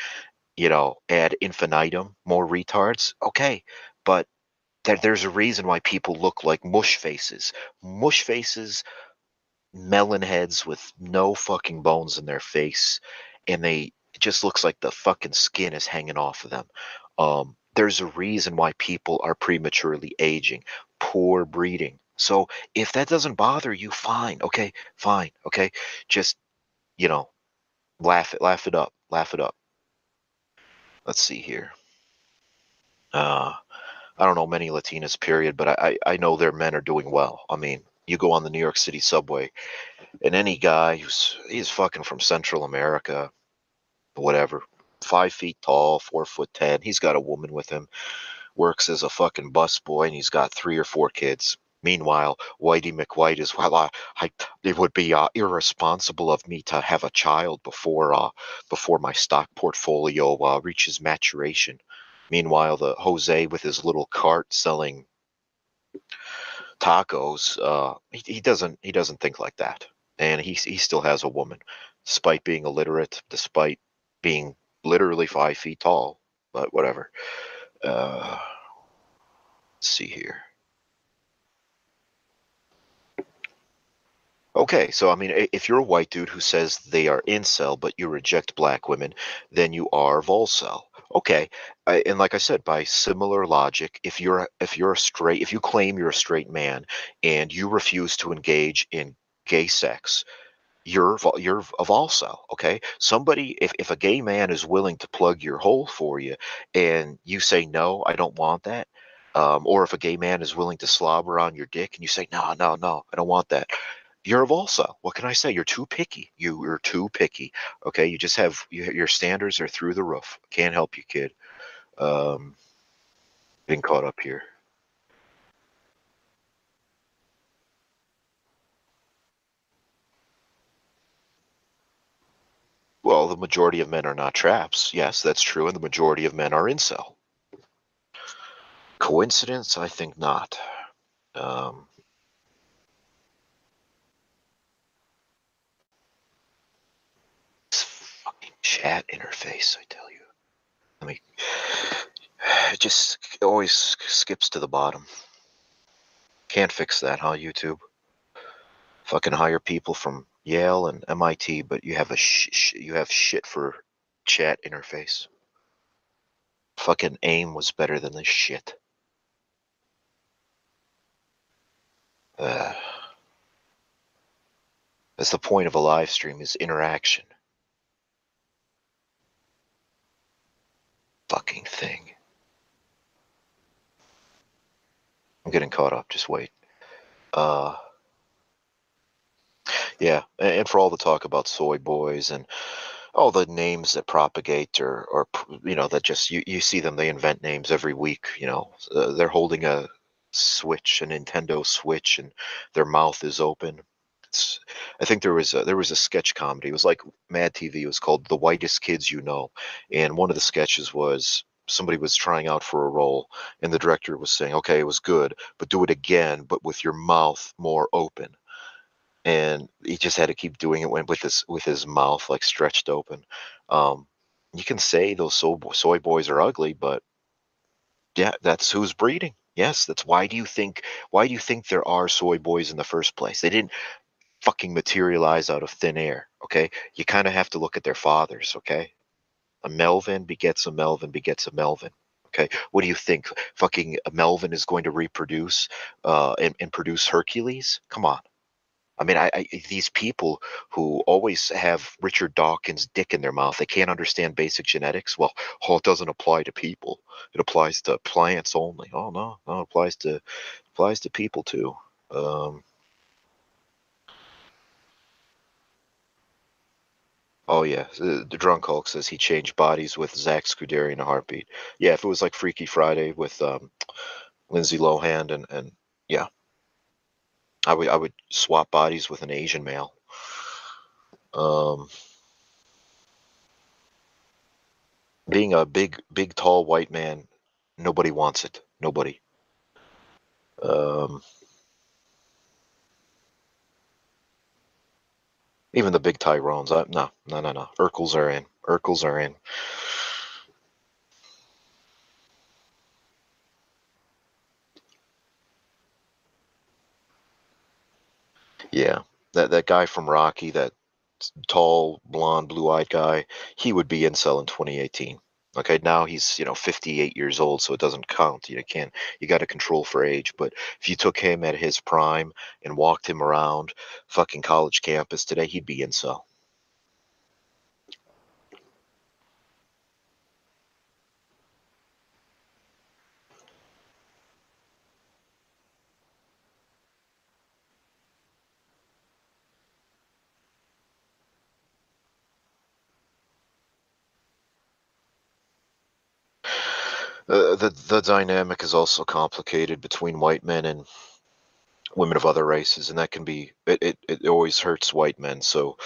you know, ad infinitum, more retards. Okay. But there, there's a reason why people look like mush faces. Mush faces, melon heads with no fucking bones in their face. And they, it just looks like the fucking skin is hanging off of them. Um, there's a reason why people are prematurely aging, poor breeding. So if that doesn't bother you, fine, okay, fine, okay. Just you know, laugh it, laugh it up, laugh it up. Let's see here. Uh, I don't know many Latinas, period, but I, I know their men are doing well. I mean, you go on the New York City subway, and any guy who's he's fucking from Central America, whatever, five feet tall, four foot ten. He's got a woman with him, works as a fucking busboy, and he's got three or four kids. Meanwhile, Whitey McWhite is well. I, I it would be uh, irresponsible of me to have a child before uh before my stock portfolio uh, reaches maturation. Meanwhile, the Jose with his little cart selling tacos, uh, he, he doesn't he doesn't think like that, and he he still has a woman, despite being illiterate, despite being literally five feet tall, but whatever. Uh, let's see here. Okay, so I mean, if you're a white dude who says they are incel, but you reject black women, then you are volcel. Okay, I, and like I said, by similar logic, if you're if you're a straight, if you claim you're a straight man and you refuse to engage in gay sex, you're you're a volcel okay? Somebody if, if a gay man is willing to plug your hole for you and you say no i don't want that um, or if a gay man is willing to slobber on your dick and you say no no no i don't want that you're a volcel what can i say you're too picky you, you're too picky okay you just have you, your standards are through the roof can't help you kid um, getting caught up here Well, the majority of men are not traps. Yes, that's true, and the majority of men are incel. Coincidence? I think not. Um, fucking chat interface, I tell you. Let me. *sighs* It just always skips to the bottom. Can't fix that, huh, YouTube? Fucking hire people from Yale and MIT, but you have a you have shit for chat interface. Fucking AIM was better than this shit. Uh, that's the point of a live stream is interaction. Fucking thing. I'm getting caught up. Just wait. Uh. Yeah, and for all the talk about soy boys and all the names that propagate or, or you know, that just you, you see them, they invent names every week. You know, uh, they're holding a Switch, a Nintendo Switch, and their mouth is open. It's, I think there was a, there was a sketch comedy. It was like Mad TV. It was called The Whitest Kids You Know, and one of the sketches was somebody was trying out for a role, and the director was saying, "Okay, it was good, but do it again, but with your mouth more open." And he just had to keep doing it with his with his mouth like stretched open. Um, you can say those soy, soy boys are ugly, but yeah, that's who's breeding. Yes, that's why do you think why do you think there are soy boys in the first place? They didn't fucking materialize out of thin air, okay? You kind of have to look at their fathers, okay? A Melvin begets a Melvin begets a Melvin. Okay, what do you think? Fucking Melvin is going to reproduce uh, and, and produce Hercules? Come on. I mean, I, I, these people who always have Richard Dawkins' dick in their mouth, they can't understand basic genetics. Well, oh, it doesn't apply to people. It applies to plants only. Oh no, no, it applies to applies to people too. Um, oh yeah, the, the drunk Hulk says he changed bodies with Zack Scuderi in a heartbeat. Yeah, if it was like Freaky Friday with um, Lindsay Lohan and and yeah, I would I would swap bodies with an Asian male. Um, being a big big tall white man, nobody wants it. Nobody. Um, even the big Tyrones. I, no, no, no, no. Urkels are in. Urkels are in. Yeah, that that guy from Rocky, that tall, blonde, blue-eyed guy, he would be incel in 2018. Okay, now he's you know 58 years old, so it doesn't count. You can't you got to control for age. But if you took him at his prime and walked him around fucking college campus today, he'd be incel. Uh, the the dynamic is also complicated between white men and women of other races, and that can be it, it, it always hurts white men. So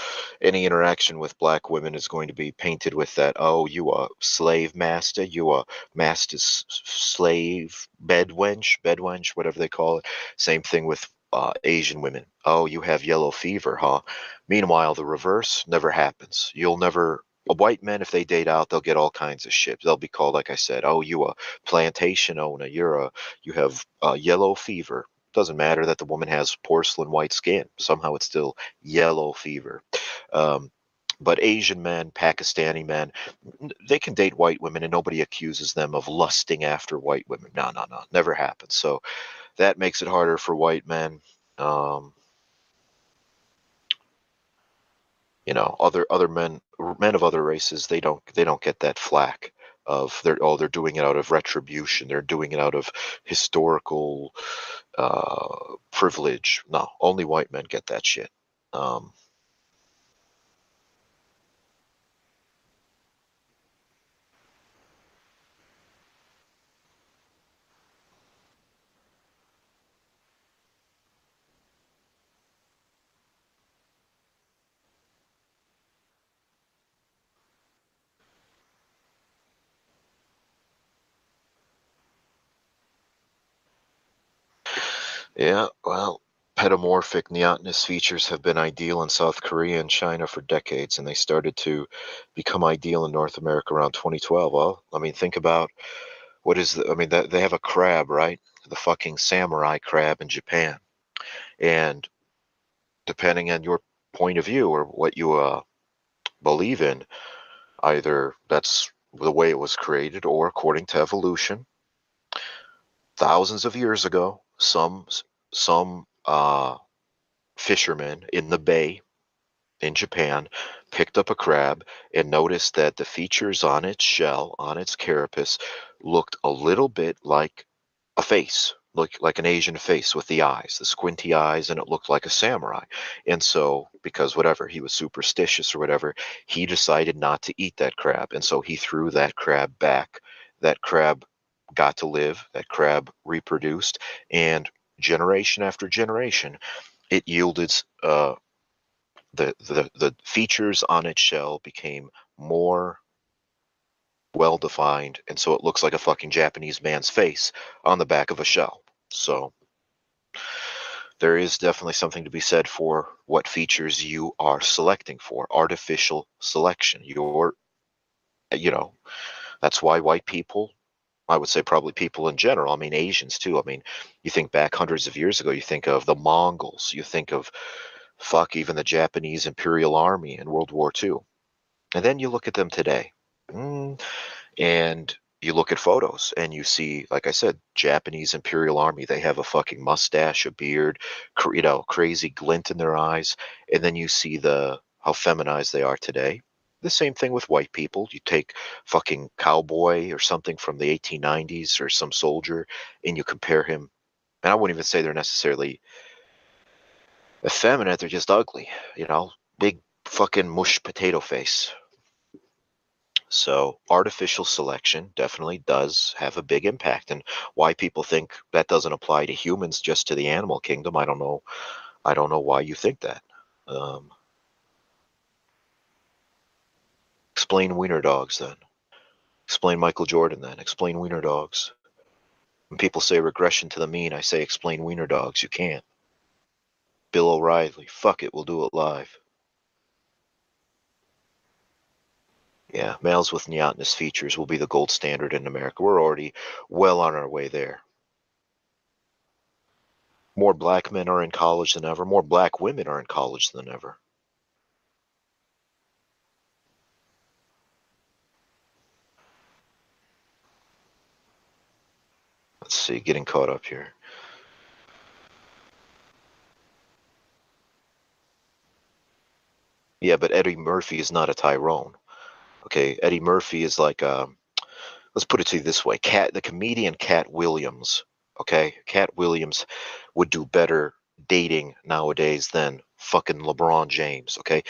any interaction with black women is going to be painted with that. Oh, you are slave master, you are master's slave, bed wench, bed wench, whatever they call it. Same thing with uh, Asian women. Oh, you have yellow fever, huh? Meanwhile, the reverse never happens. You'll never white men, if they date out, they'll get all kinds of shit. They'll be called, like I said, oh, you a plantation owner, you're a, you have uh, yellow fever. Doesn't matter that the woman has porcelain white skin. Somehow it's still yellow fever. Um, but Asian men, Pakistani men, they can date white women and nobody accuses them of lusting after white women. No, no, no, never happens. So that makes it harder for white men. Um, you know other other men men of other races they don't they don't get that flack of they're oh they're doing it out of retribution they're doing it out of historical uh, privilege. No only white men get that shit. Um, Yeah, well, pedomorphic neotenous features have been ideal in South Korea and China for decades, and they started to become ideal in North America around 2012. Well, I mean, think about what is the, I mean, they have a crab, right? The fucking samurai crab in Japan. And depending on your point of view or what you uh, believe in, either that's the way it was created or according to evolution, thousands of years ago, some some uh, fishermen in the bay in Japan picked up a crab and noticed that the features on its shell, on its carapace, looked a little bit like a face, look like an Asian face with the eyes, the squinty eyes, and it looked like a samurai. And so, because whatever, he was superstitious or whatever, he decided not to eat that crab. And so he threw that crab back. That crab got to live, that crab reproduced, and generation after generation, it yielded uh, the, the the features on its shell became more well defined, and so it looks like a fucking Japanese man's face on the back of a shell. So there is definitely something to be said for what features you are selecting for artificial selection. You're, you know, that's why white people I would say probably people in general. I mean, Asians too. I mean, you think back hundreds of years ago, you think of the Mongols, you think of fuck, even the Japanese Imperial Army in World War II. And then you look at them today. Mm, and you look at photos and you see, like I said, Japanese Imperial Army. They have a fucking mustache, a beard, you know, crazy glint in their eyes. And then you see the how feminized they are today. The same thing with white people. You take fucking cowboy or something from the 1890s or some soldier and you compare him. And I wouldn't even say they're necessarily effeminate, they're just ugly, you know, big fucking mush potato face. So artificial selection definitely does have a big impact. And why people think that doesn't apply to humans, just to the animal kingdom, I don't know. I don't know why you think that. Um, Explain wiener dogs then. Explain Michael Jordan then. Explain wiener dogs. When people say regression to the mean, I say explain wiener dogs. You can't. Bill O'Reilly. Fuck it, we'll do it live. Yeah, males with neotenous features will be the gold standard in America. We're already well on our way there. More black men are in college than ever. More black women are in college than ever. Let's see, getting caught up here. Yeah, but Eddie Murphy is not a Tyrone. Okay, Eddie Murphy is like um, let's put it to you this way: Katt, the comedian Katt Williams. Okay, Katt Williams would do better dating nowadays than fucking LeBron James. Okay,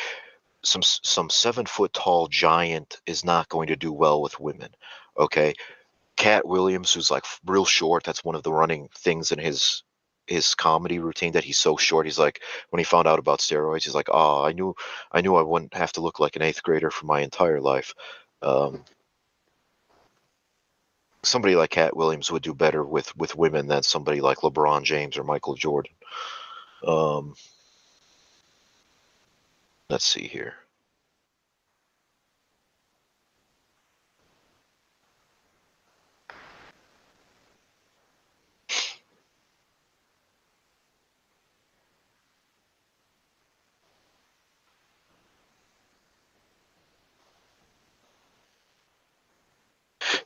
some some seven foot tall giant is not going to do well with women. Okay, Katt Williams, who's like real short. That's one of the running things in his his comedy routine that he's so short. He's like when he found out about steroids, he's like, "Oh, I knew I knew I wouldn't have to look like an eighth grader for my entire life." Um, somebody like Katt Williams would do better with with women than somebody like LeBron James or Michael Jordan. Um, let's see here.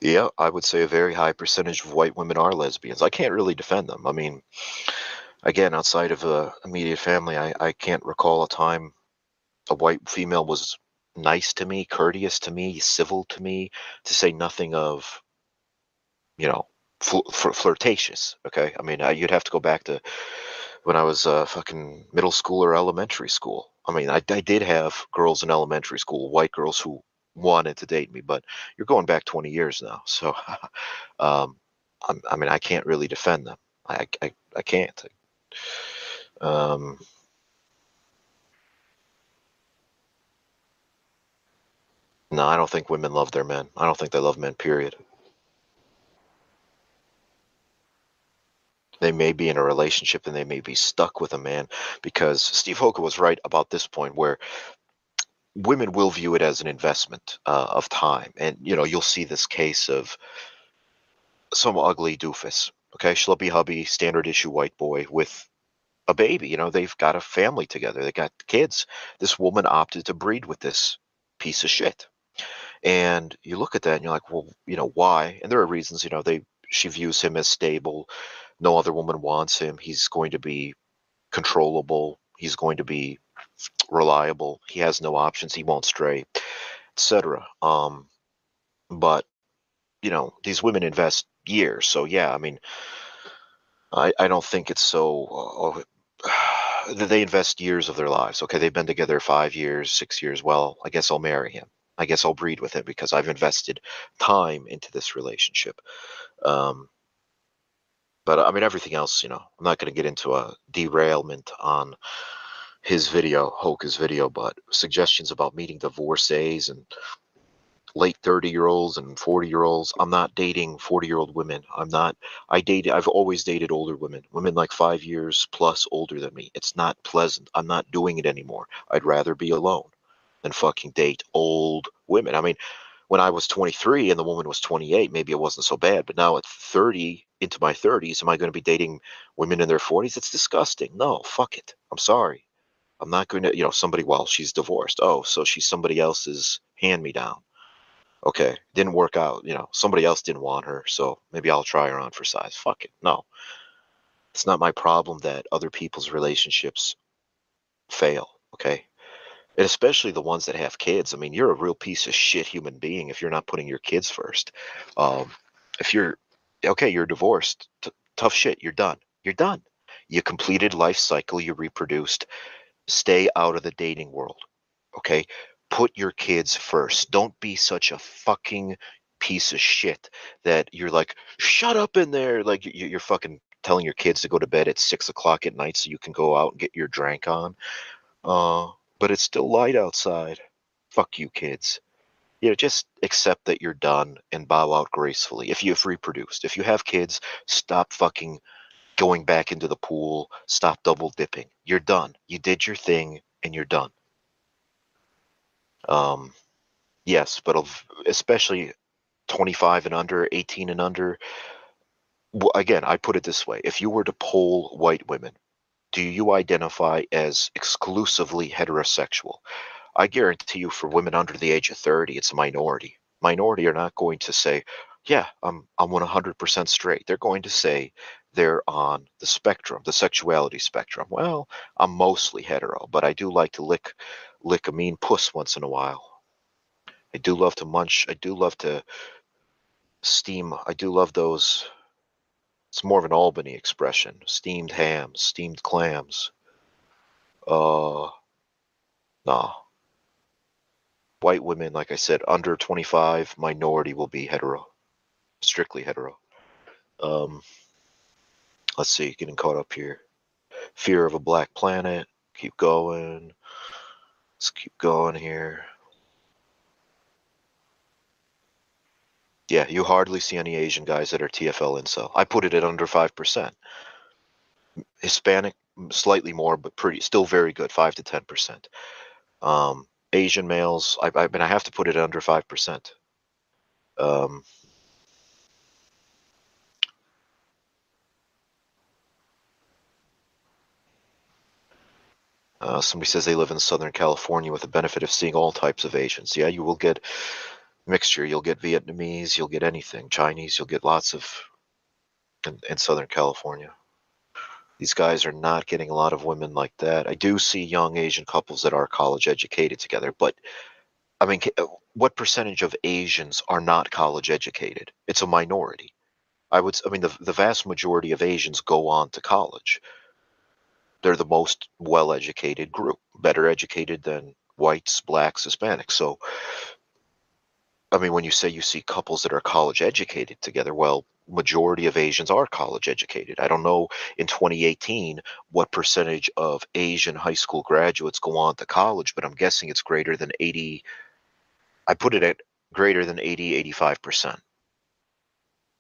Yeah, I would say a very high percentage of white women are lesbians. I can't really defend them. I mean, again, outside of a immediate family, I, I can't recall a time a white female was nice to me, courteous to me, civil to me, to say nothing of, you know, fl- fl- flirtatious. Okay, I mean, you'd have to go back to when I was uh, fucking middle school or elementary school. I mean, I, I did have girls in elementary school, white girls who wanted to date me, but you're going back 20 years now. So, *laughs* um, i mean, I can't really defend them. I, I, I can't. Um, no, I don't think women love their men. I don't think they love men, period. They may be in a relationship and they may be stuck with a man because Steve Hoka was right about this point where women will view it as an investment uh, of time. And, you know, you'll see this case of some ugly doofus, okay, schlubby hubby, standard issue white boy with a baby. You know, they've got a family together, they got kids. This woman opted to breed with this piece of shit. And you look at that and you're like, well, you know, why? And there are reasons, you know, they she views him as stable. No other woman wants him. He's going to be controllable. He's going to be reliable. He has no options. He won't stray, etc. Um, but you know, these women invest years. So yeah, I mean, I I don't think it's so. Uh, *sighs* they invest years of their lives. Okay, they've been together five years, six years. Well, I guess I'll marry him. I guess I'll breed with him because I've invested time into this relationship. Um, but I mean, everything else, you know, I'm not going to get into a derailment on his video, Hoka's video, but suggestions about meeting divorcees and late 30 year olds and 40 year olds. I'm not dating 40 year old women. I'm not, I date, I've always dated older women, women like five years plus older than me. It's not pleasant. I'm not doing it anymore. I'd rather be alone than fucking date old women. I mean, when I was 23 and the woman was 28, maybe it wasn't so bad. But now at 30, into my 30s, am I going to be dating women in their 40s? It's disgusting. No, fuck it. I'm sorry. I'm not going to, you know, somebody, well, she's divorced. Oh, so she's somebody else's hand me down. Okay, didn't work out. You know, somebody else didn't want her, so maybe I'll try her on for size. Fuck it. No. It's not my problem that other people's relationships fail. Okay and especially the ones that have kids. I mean, you're a real piece of shit human being if you're not putting your kids first. Um, if you're okay, you're divorced, t- tough shit. You're done. You're done. You completed life cycle. You reproduced. Stay out of the dating world. Okay, put your kids first. Don't be such a fucking piece of shit that you're like, shut up in there. Like you're fucking telling your kids to go to bed at six o'clock at night so you can go out and get your drink on. Uh, but it's still light outside. Fuck you, kids. You know, just accept that you're done and bow out gracefully. If you've reproduced, if you have kids, stop fucking going back into the pool. Stop double dipping. You're done. You did your thing and you're done. Um, yes, but especially 25 and under, 18 and under. Again, I put it this way: if you were to poll white women, do you identify as exclusively heterosexual? I guarantee you, for women under the age of 30, it's a minority. Minority are not going to say, yeah, I'm, I'm 100% straight. They're going to say they're on the spectrum, the sexuality spectrum. Well, I'm mostly hetero, but I do like to lick, lick a mean puss once in a while. I do love to munch. I do love to steam. I do love those it's more of an Albany expression. Steamed hams, steamed clams. Uh, nah. White women, like I said, under 25, minority will be hetero. Strictly hetero. Um, let's see, getting caught up here. Fear of a Black Planet. Keep going. Let's keep going here. Yeah, you hardly see any Asian guys that are TFL incel. I put it at under five percent. Hispanic, slightly more, but pretty still very good, five to ten percent. Um, Asian males, I, I mean, I have to put it under five percent. Um, Uh, somebody says they live in Southern California with the benefit of seeing all types of Asians. Yeah, you will get mixture. You'll get Vietnamese, you'll get anything. Chinese, you'll get lots of in, in Southern California. These guys are not getting a lot of women like that. I do see young Asian couples that are college educated together, but I mean, uh, what percentage of Asians are not college educated? It's a minority. I would, I mean, the, the vast majority of Asians go on to college. They're the most well educated group, better educated than whites, blacks, Hispanics. So I mean, when you say you see couples that are college educated together, well, majority of Asians are college educated. I don't know in 2018 what percentage of Asian high school graduates go on to college, but I'm guessing it's greater than 80. I put it at greater than 80, 85%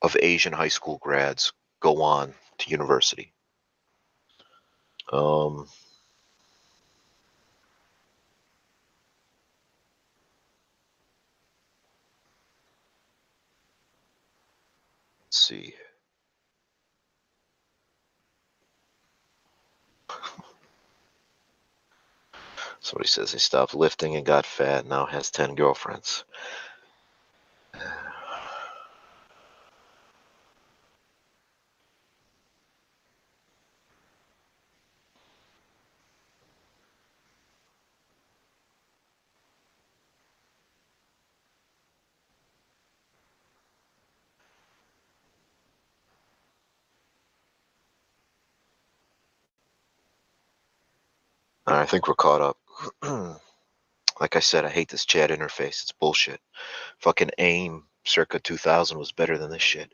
of Asian high school grads go on to university. Um, Let's see. Somebody says he stopped lifting and got fat, now has 10 girlfriends. I think we're caught up. *clears throat* like I said, I hate this chat interface. It's bullshit. Fucking AIM circa 2000 was better than this shit.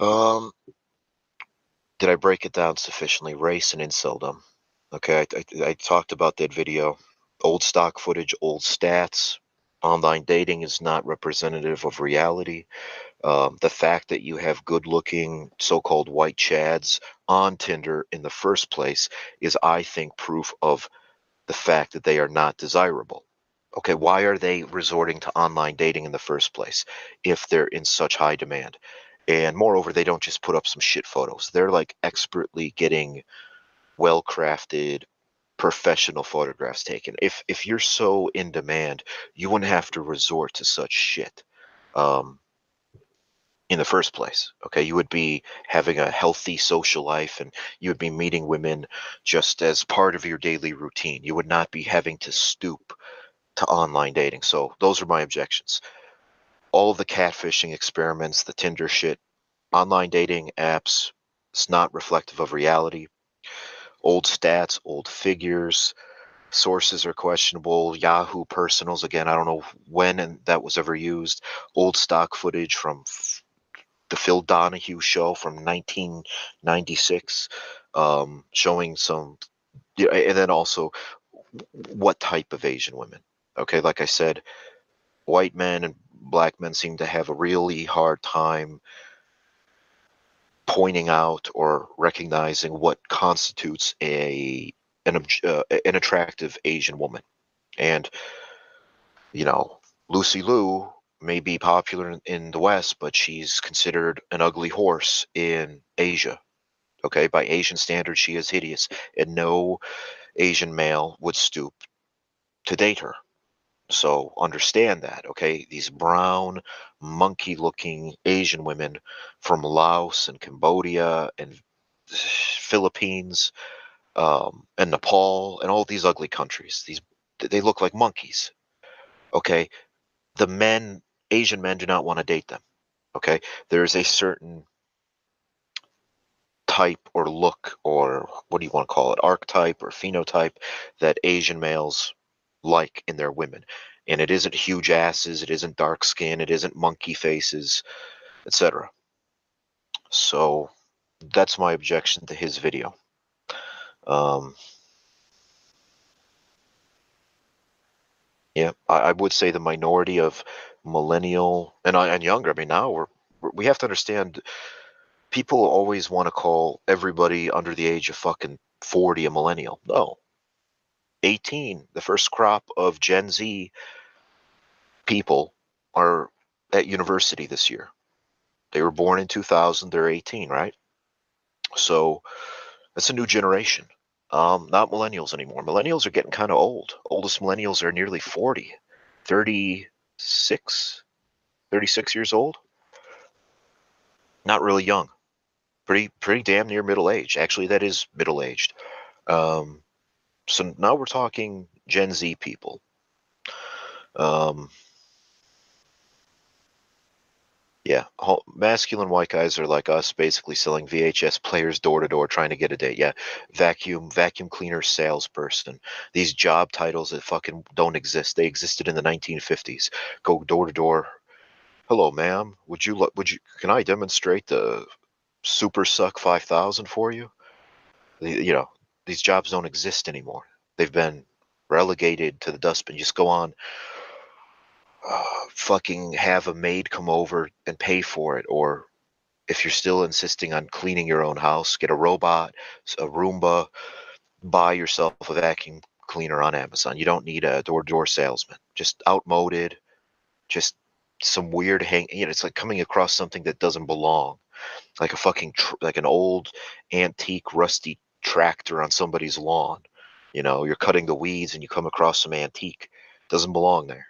Um, did I break it down sufficiently? Race and inceldom. Okay, I, I, I talked about that video. Old stock footage, old stats. Online dating is not representative of reality. Um, the fact that you have good looking so called white chads on Tinder in the first place is, I think, proof of the fact that they are not desirable. Okay, why are they resorting to online dating in the first place if they're in such high demand? And moreover, they don't just put up some shit photos. They're like expertly getting well crafted professional photographs taken. If if you're so in demand, you wouldn't have to resort to such shit. Um, in the first place. Okay, you would be having a healthy social life and you would be meeting women just as part of your daily routine. You would not be having to stoop to online dating. So, those are my objections. All of the catfishing experiments, the Tinder shit, online dating apps, it's not reflective of reality. Old stats, old figures, sources are questionable. Yahoo personals, again, I don't know when and that was ever used. Old stock footage from the Phil Donahue show from 1996, um, showing some, and then also what type of Asian women. Okay, like I said, white men and black men seem to have a really hard time pointing out or recognizing what constitutes a an, uh, an attractive Asian woman, and you know Lucy Liu may be popular in the West, but she's considered an ugly horse in Asia. Okay, by Asian standards, she is hideous, and no Asian male would stoop to date her. So understand that, okay? These brown, monkey looking Asian women from Laos and Cambodia and *sighs* Philippines um, and Nepal and all these ugly countries, these they look like monkeys. Okay, the men Asian men do not want to date them. Okay, there is a certain type or look or what do you want to call it, archetype or phenotype that Asian males like in their women. And it isn't huge asses, it isn't dark skin, it isn't monkey faces, etc. So that's my objection to his video. Um, yeah, I, I would say the minority of millennial and and younger. I mean, now we're we have to understand. People always want to call everybody under the age of fucking forty a millennial. No, eighteen. The first crop of Gen Z people are at university this year. They were born in 2000. They're 18, right? So that's a new generation. Um, not millennials anymore. Millennials are getting kind of old. Oldest millennials are nearly 40, 30, 36, 36 years old. Not really young. Pretty pretty damn near middle age. Actually, that is middle aged. Um, so now we're talking Gen Z people. Um, yeah, masculine white guys are like us, basically selling VHS players door to door, trying to get a date. Yeah, vacuum vacuum cleaner salesperson. These job titles that fucking don't exist. They existed in the 1950s. Go door to door. Hello, ma'am. Would you would you can I demonstrate the Super Suck 5000 for you? You know, these jobs don't exist anymore. They've been relegated to the dustbin. Just go on uh, fucking have a maid come over and pay for it or if you're still insisting on cleaning your own house get a robot a roomba buy yourself a vacuum cleaner on amazon. You don't need a door-to-door salesman. Just outmoded just some weird hang you know it's like coming across something that doesn't belong. Like a fucking tr- like an old antique rusty tractor on somebody's lawn. You know you're cutting the weeds and you come across some antique doesn't belong there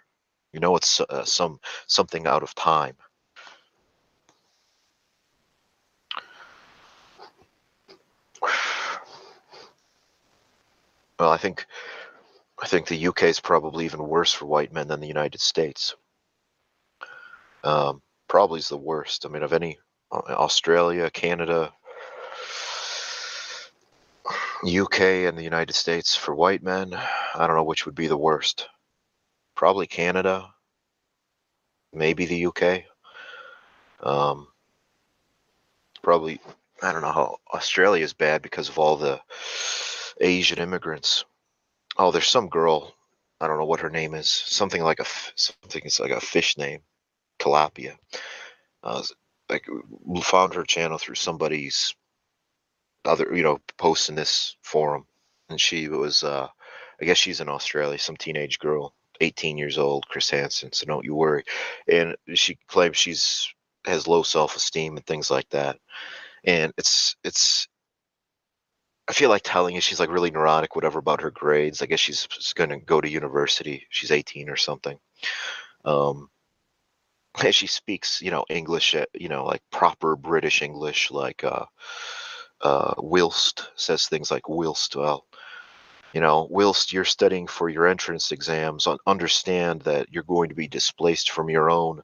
you know, it's uh, some something out of time. Well, I think I think the UK is probably even worse for white men than the United States. Um, probably is the worst. I mean, of any uh, Australia, Canada, UK, and the United States for white men, I don't know which would be the worst probably Canada, maybe the UK. Um, probably I don't know how Australia is bad because of all the Asian immigrants. Oh, there's some girl. I don't know what her name is. Something like a something. It's like a fish name, tilapia. Uh, like found her channel through somebody's other, you know, post in this forum, and she was. Uh, I guess she's in Australia. Some teenage girl, 18 years old, Chris Hansen. So don't you worry. And she claims she's has low self esteem and things like that. And it's it's I feel like telling you she's like really neurotic, whatever about her grades. I guess she's going to go to university. She's 18 or something. Um, and she speaks, you know, English, uh, you know, like proper British English, like uh, uh, whilst says things like whilst. Well, you know, whilst you're studying for your entrance exams, understand that you're going to be displaced from your own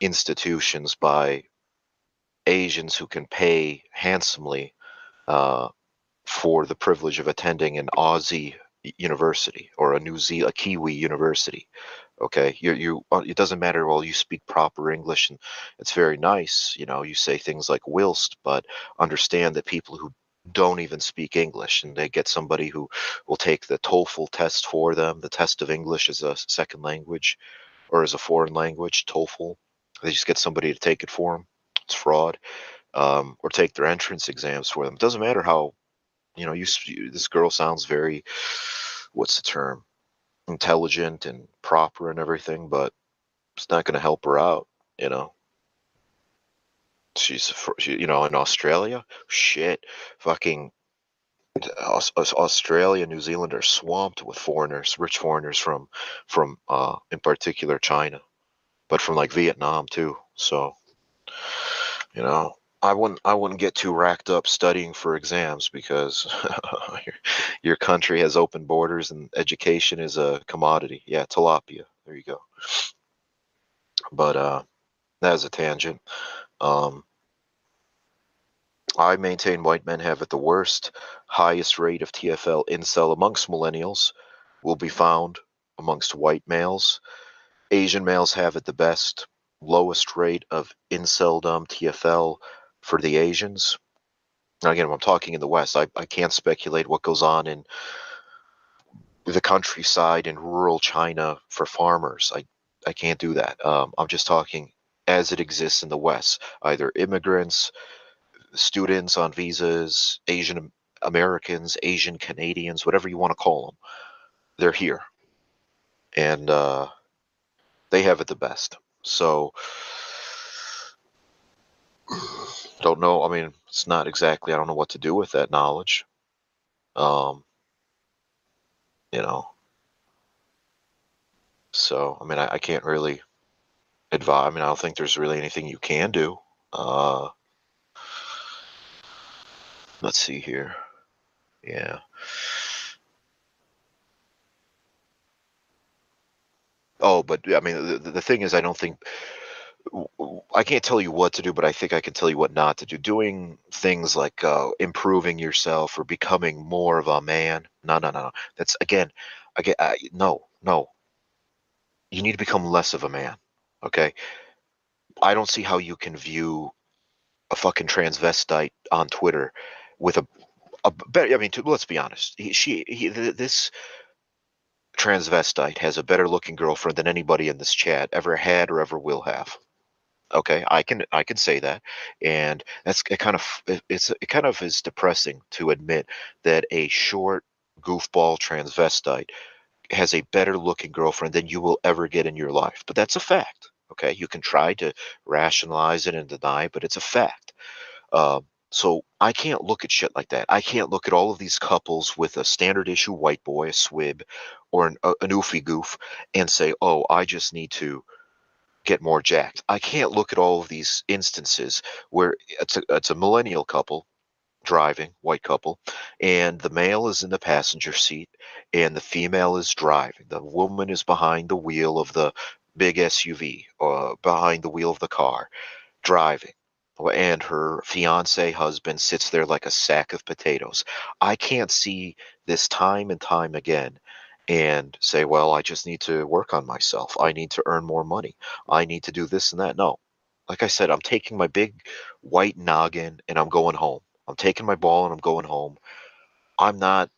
institutions by Asians who can pay handsomely uh, for the privilege of attending an Aussie university or a New Zealand, a Kiwi university. Okay, you you uh, it doesn't matter. Well, you speak proper English and it's very nice. You know, you say things like whilst, but understand that people who don't even speak English and they get somebody who will take the TOEFL test for them, the test of English as a second language or as a foreign language, TOEFL. They just get somebody to take it for them. It's fraud. Um, or take their entrance exams for them. It doesn't matter how, you know, you, this girl sounds very, what's the term, intelligent and proper and everything, but it's not going to help her out. You know, she's you know in Australia, shit, fucking Australia, New Zealand are swamped with foreigners, rich foreigners from from uh, in particular China, but from like Vietnam too. So, you know, I wouldn't I wouldn't get too racked up studying for exams because *laughs* your, your country has open borders and education is a commodity. Yeah, tilapia. There you go. But uh, that is a tangent. Um, I maintain white men have at the worst. Highest rate of TFL incel amongst millennials will be found amongst white males. Asian males have at the best. Lowest rate of inceldom TFL for the Asians. Now, again, I'm talking in the West. I, I can't speculate what goes on in the countryside in rural China for farmers. I, I can't do that. Um, I'm just talking as it exists in the West, either immigrants, students on visas, Asian Americans, Asian Canadians, whatever you want to call them, they're here. And uh, they have it the best. So, don't know. I mean, it's not exactly, I don't know what to do with that knowledge. Um, you know, so, I mean, I, I can't really advise. I mean, I don't think there's really anything you can do. Uh, let's see here. Yeah. Oh, but I mean, the, the thing is, I don't think I can't tell you what to do, but I think I can tell you what not to do. Doing things like uh, improving yourself or becoming more of a man. No, no, no, no. That's again, again, uh, no, no. You need to become less of a man. Okay. I don't see how you can view a fucking transvestite on Twitter with a, a better. I mean, to, let's be honest. He, she, he, this transvestite has a better looking girlfriend than anybody in this chat ever had or ever will have. Okay, I can I can say that, and that's it. Kind of it's it kind of is depressing to admit that a short goofball transvestite has a better looking girlfriend than you will ever get in your life. But that's a fact. Okay, you can try to rationalize it and deny, but it's a fact. Uh, so I can't look at shit like that. I can't look at all of these couples with a standard issue white boy, a swib, or an, an oofy goof, and say, "Oh, I just need to." get more jacked. I can't look at all of these instances where it's a, it's a millennial couple driving, white couple, and the male is in the passenger seat and the female is driving. The woman is behind the wheel of the big SUV uh, behind the wheel of the car driving. And her fiance husband sits there like a sack of potatoes. I can't see this time and time again and say, well, I just need to work on myself. I need to earn more money. I need to do this and that. No, like I said, I'm taking my big white noggin and I'm going home. I'm taking my ball and I'm going home. I'm not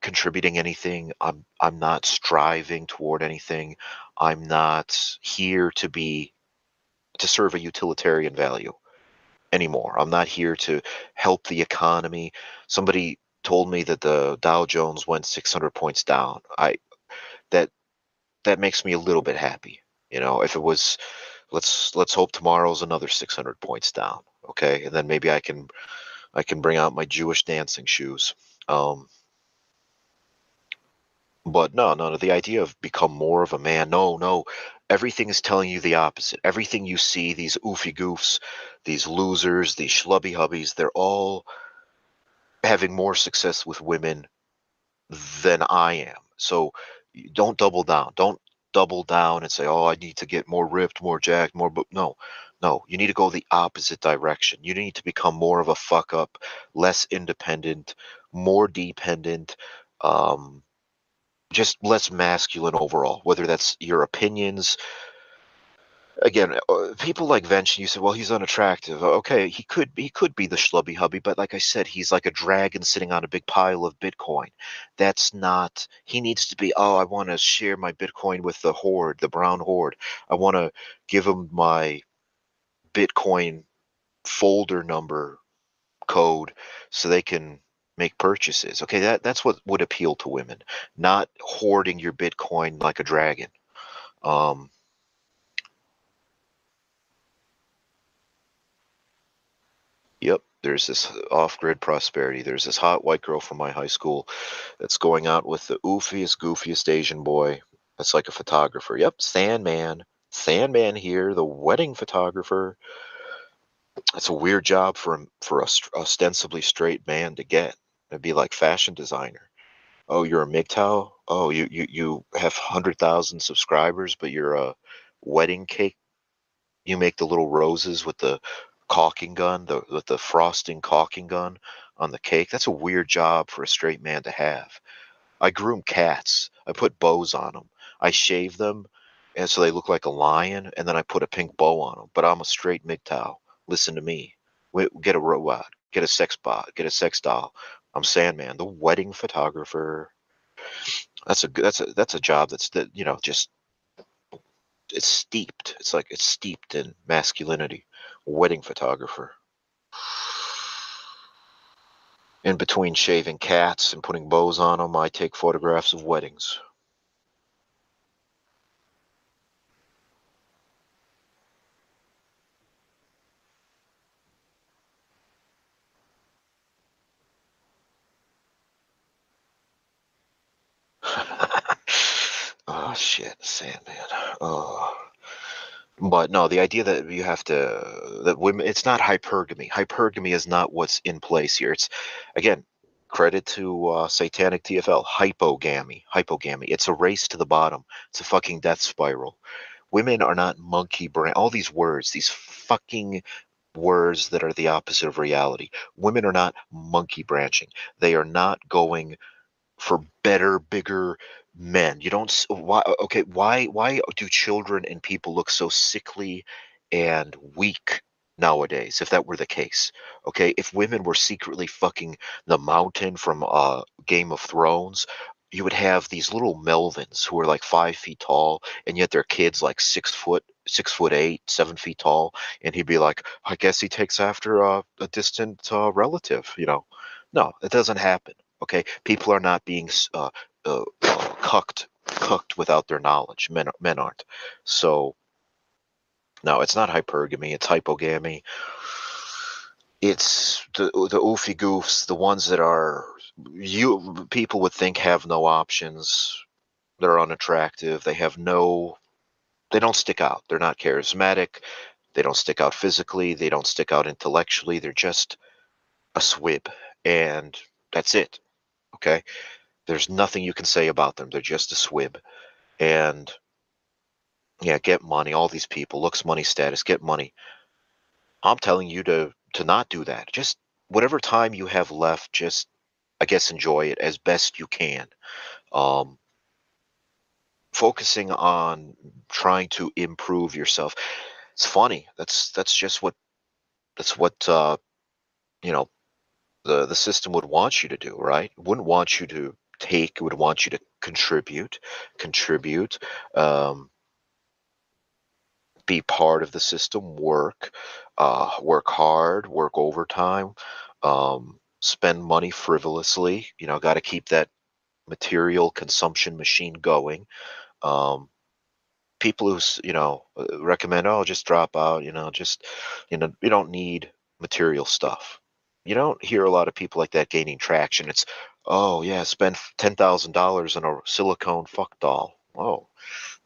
contributing anything. I'm I'm not striving toward anything. I'm not here to be to serve a utilitarian value anymore. I'm not here to help the economy. Somebody told me that the Dow Jones went 600 points down. I that that makes me a little bit happy. You know, if it was let's let's hope tomorrow's another 600 points down, okay? And then maybe I can I can bring out my Jewish dancing shoes. Um but no, no, no. The idea of become more of a man. No, no. Everything is telling you the opposite. Everything you see, these oofy goofs, these losers, these schlubby hubbies, they're all having more success with women than I am. So don't double down. Don't double down and say, "Oh, I need to get more ripped, more jacked, more." But no, no. You need to go the opposite direction. You need to become more of a fuck up, less independent, more dependent. Um, just less masculine overall, whether that's your opinions. Again, uh, people like Vention, you said, well, he's unattractive. Okay, he could he could be the schlubby hubby, but like I said, he's like a dragon sitting on a big pile of Bitcoin. That's not. He needs to be. Oh, I want to share my Bitcoin with the horde, the brown horde. I want to give him my Bitcoin folder number code so they can make purchases. Okay, that that's what would appeal to women, not hoarding your Bitcoin like a dragon. Um, yep, there's this off-grid prosperity. There's this hot white girl from my high school that's going out with the oofiest, goofiest Asian boy. That's like a photographer. Yep, Sandman. Sandman here, the wedding photographer. That's a weird job for for a ostensibly straight man to get. It'd be like fashion designer. Oh, you're a MGTOW? Oh, you you you have hundred thousand subscribers, but you're a wedding cake. You make the little roses with the caulking gun, the with the frosting caulking gun on the cake. That's a weird job for a straight man to have. I groom cats. I put bows on them. I shave them, and so they look like a lion, and then I put a pink bow on them. But I'm a straight MGTOW. Listen to me. Get a robot. Get a sex bot. Get a sex doll. I'm Sandman, the wedding photographer. That's a that's a that's a job that's that you know just it's steeped. It's like it's steeped in masculinity. Wedding photographer. In between shaving cats and putting bows on them, I take photographs of weddings. oh shit, Sandman. Oh. But no, the idea that you have to that women it's not hypergamy. Hypergamy is not what's in place here. It's again credit to uh, satanic TFL hypogamy. Hypogamy. It's a race to the bottom. It's a fucking death spiral. Women are not monkey brain. All these words, these fucking words that are the opposite of reality. Women are not monkey branching. They are not going for better, bigger men. You don't why okay, why why do children and people look so sickly and weak nowadays if that were the case? Okay, if women were secretly fucking the mountain from uh Game of Thrones, you would have these little Melvins who are like five feet tall, and yet their kids like six foot, six foot eight, seven feet tall, and he'd be like, "I guess he takes after uh, a distant uh, relative," you know. No, it doesn't happen. Okay, people are not being uh, uh, cucked cooked without their knowledge. Men men aren't. So no, it's not hypergamy. It's hypogamy. It's the the oofy goofs, the ones that are you people would think have no options. They're unattractive. They have no. They don't stick out. They're not charismatic. They don't stick out physically. They don't stick out intellectually. They're just a swib, and that's it. Okay. There's nothing you can say about them. They're just a swib. And yeah, get money. All these people, looks, money, status, get money. I'm telling you to to not do that. Just whatever time you have left, just I guess enjoy it as best you can. Um, focusing on trying to improve yourself. it's funny. That's that's just what that's what uh, you know the the system would want you to do, right? It wouldn't want you to take. Would want you to contribute, contribute, um, be part of the system, work, uh, work hard, work overtime, um, spend money frivolously. You know, got to keep that material consumption machine going. Um, people who you know uh, recommend, oh, just drop out. You know, just you know, you don't need material stuff. You don't hear a lot of people like that gaining traction. It's, oh yeah, spend ten thousand dollars on a silicone fuck doll. Oh,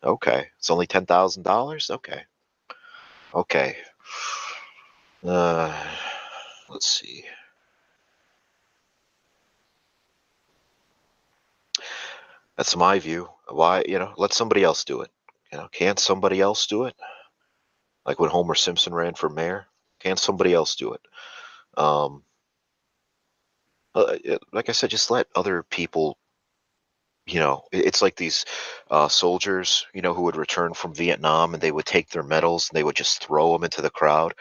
okay, it's only ten thousand dollars. Okay, okay. Uh, let's see. That's my view. Why, you know, let somebody else do it. You know, can't somebody else do it? Like when Homer Simpson ran for mayor, can't somebody else do it? Um, uh, like I said, just let other people. You know, it's like these uh, soldiers, you know, who would return from Vietnam and they would take their medals and they would just throw them into the crowd.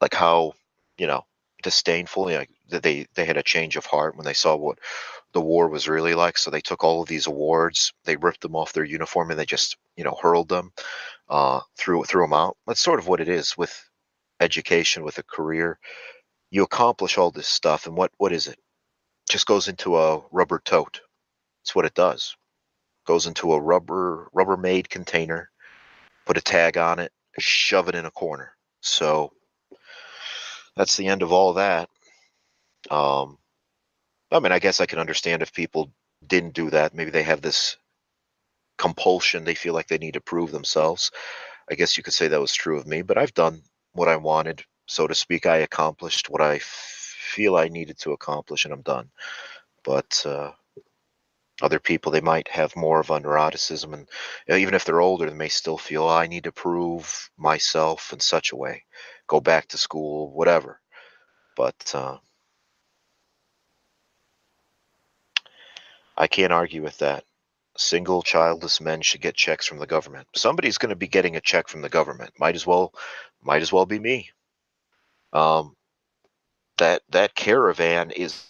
Like how, you know, disdainful, you know, that they they had a change of heart when they saw what the war was really like. So they took all of these awards, they ripped them off their uniform, and they just you know hurled them, uh, threw threw them out. That's sort of what it is with education, with a career. You accomplish all this stuff, and what what is it? Just goes into a rubber tote. That's what it does. Goes into a rubber Rubbermaid container, put a tag on it, shove it in a corner. So that's the end of all that. Um, I mean, I guess I can understand if people didn't do that. Maybe they have this compulsion. They feel like they need to prove themselves. I guess you could say that was true of me, but I've done what I wanted, so to speak. I accomplished what I feel I needed to accomplish, and I'm done. But uh, other people, they might have more of a neuroticism, and you know, even if they're older, they may still feel I need to prove myself in such a way. Go back to school, whatever. But uh, I can't argue with that. Single childless men should get checks from the government. Somebody's going to be getting a check from the government. Might as well, might as well be me. Um, that that caravan is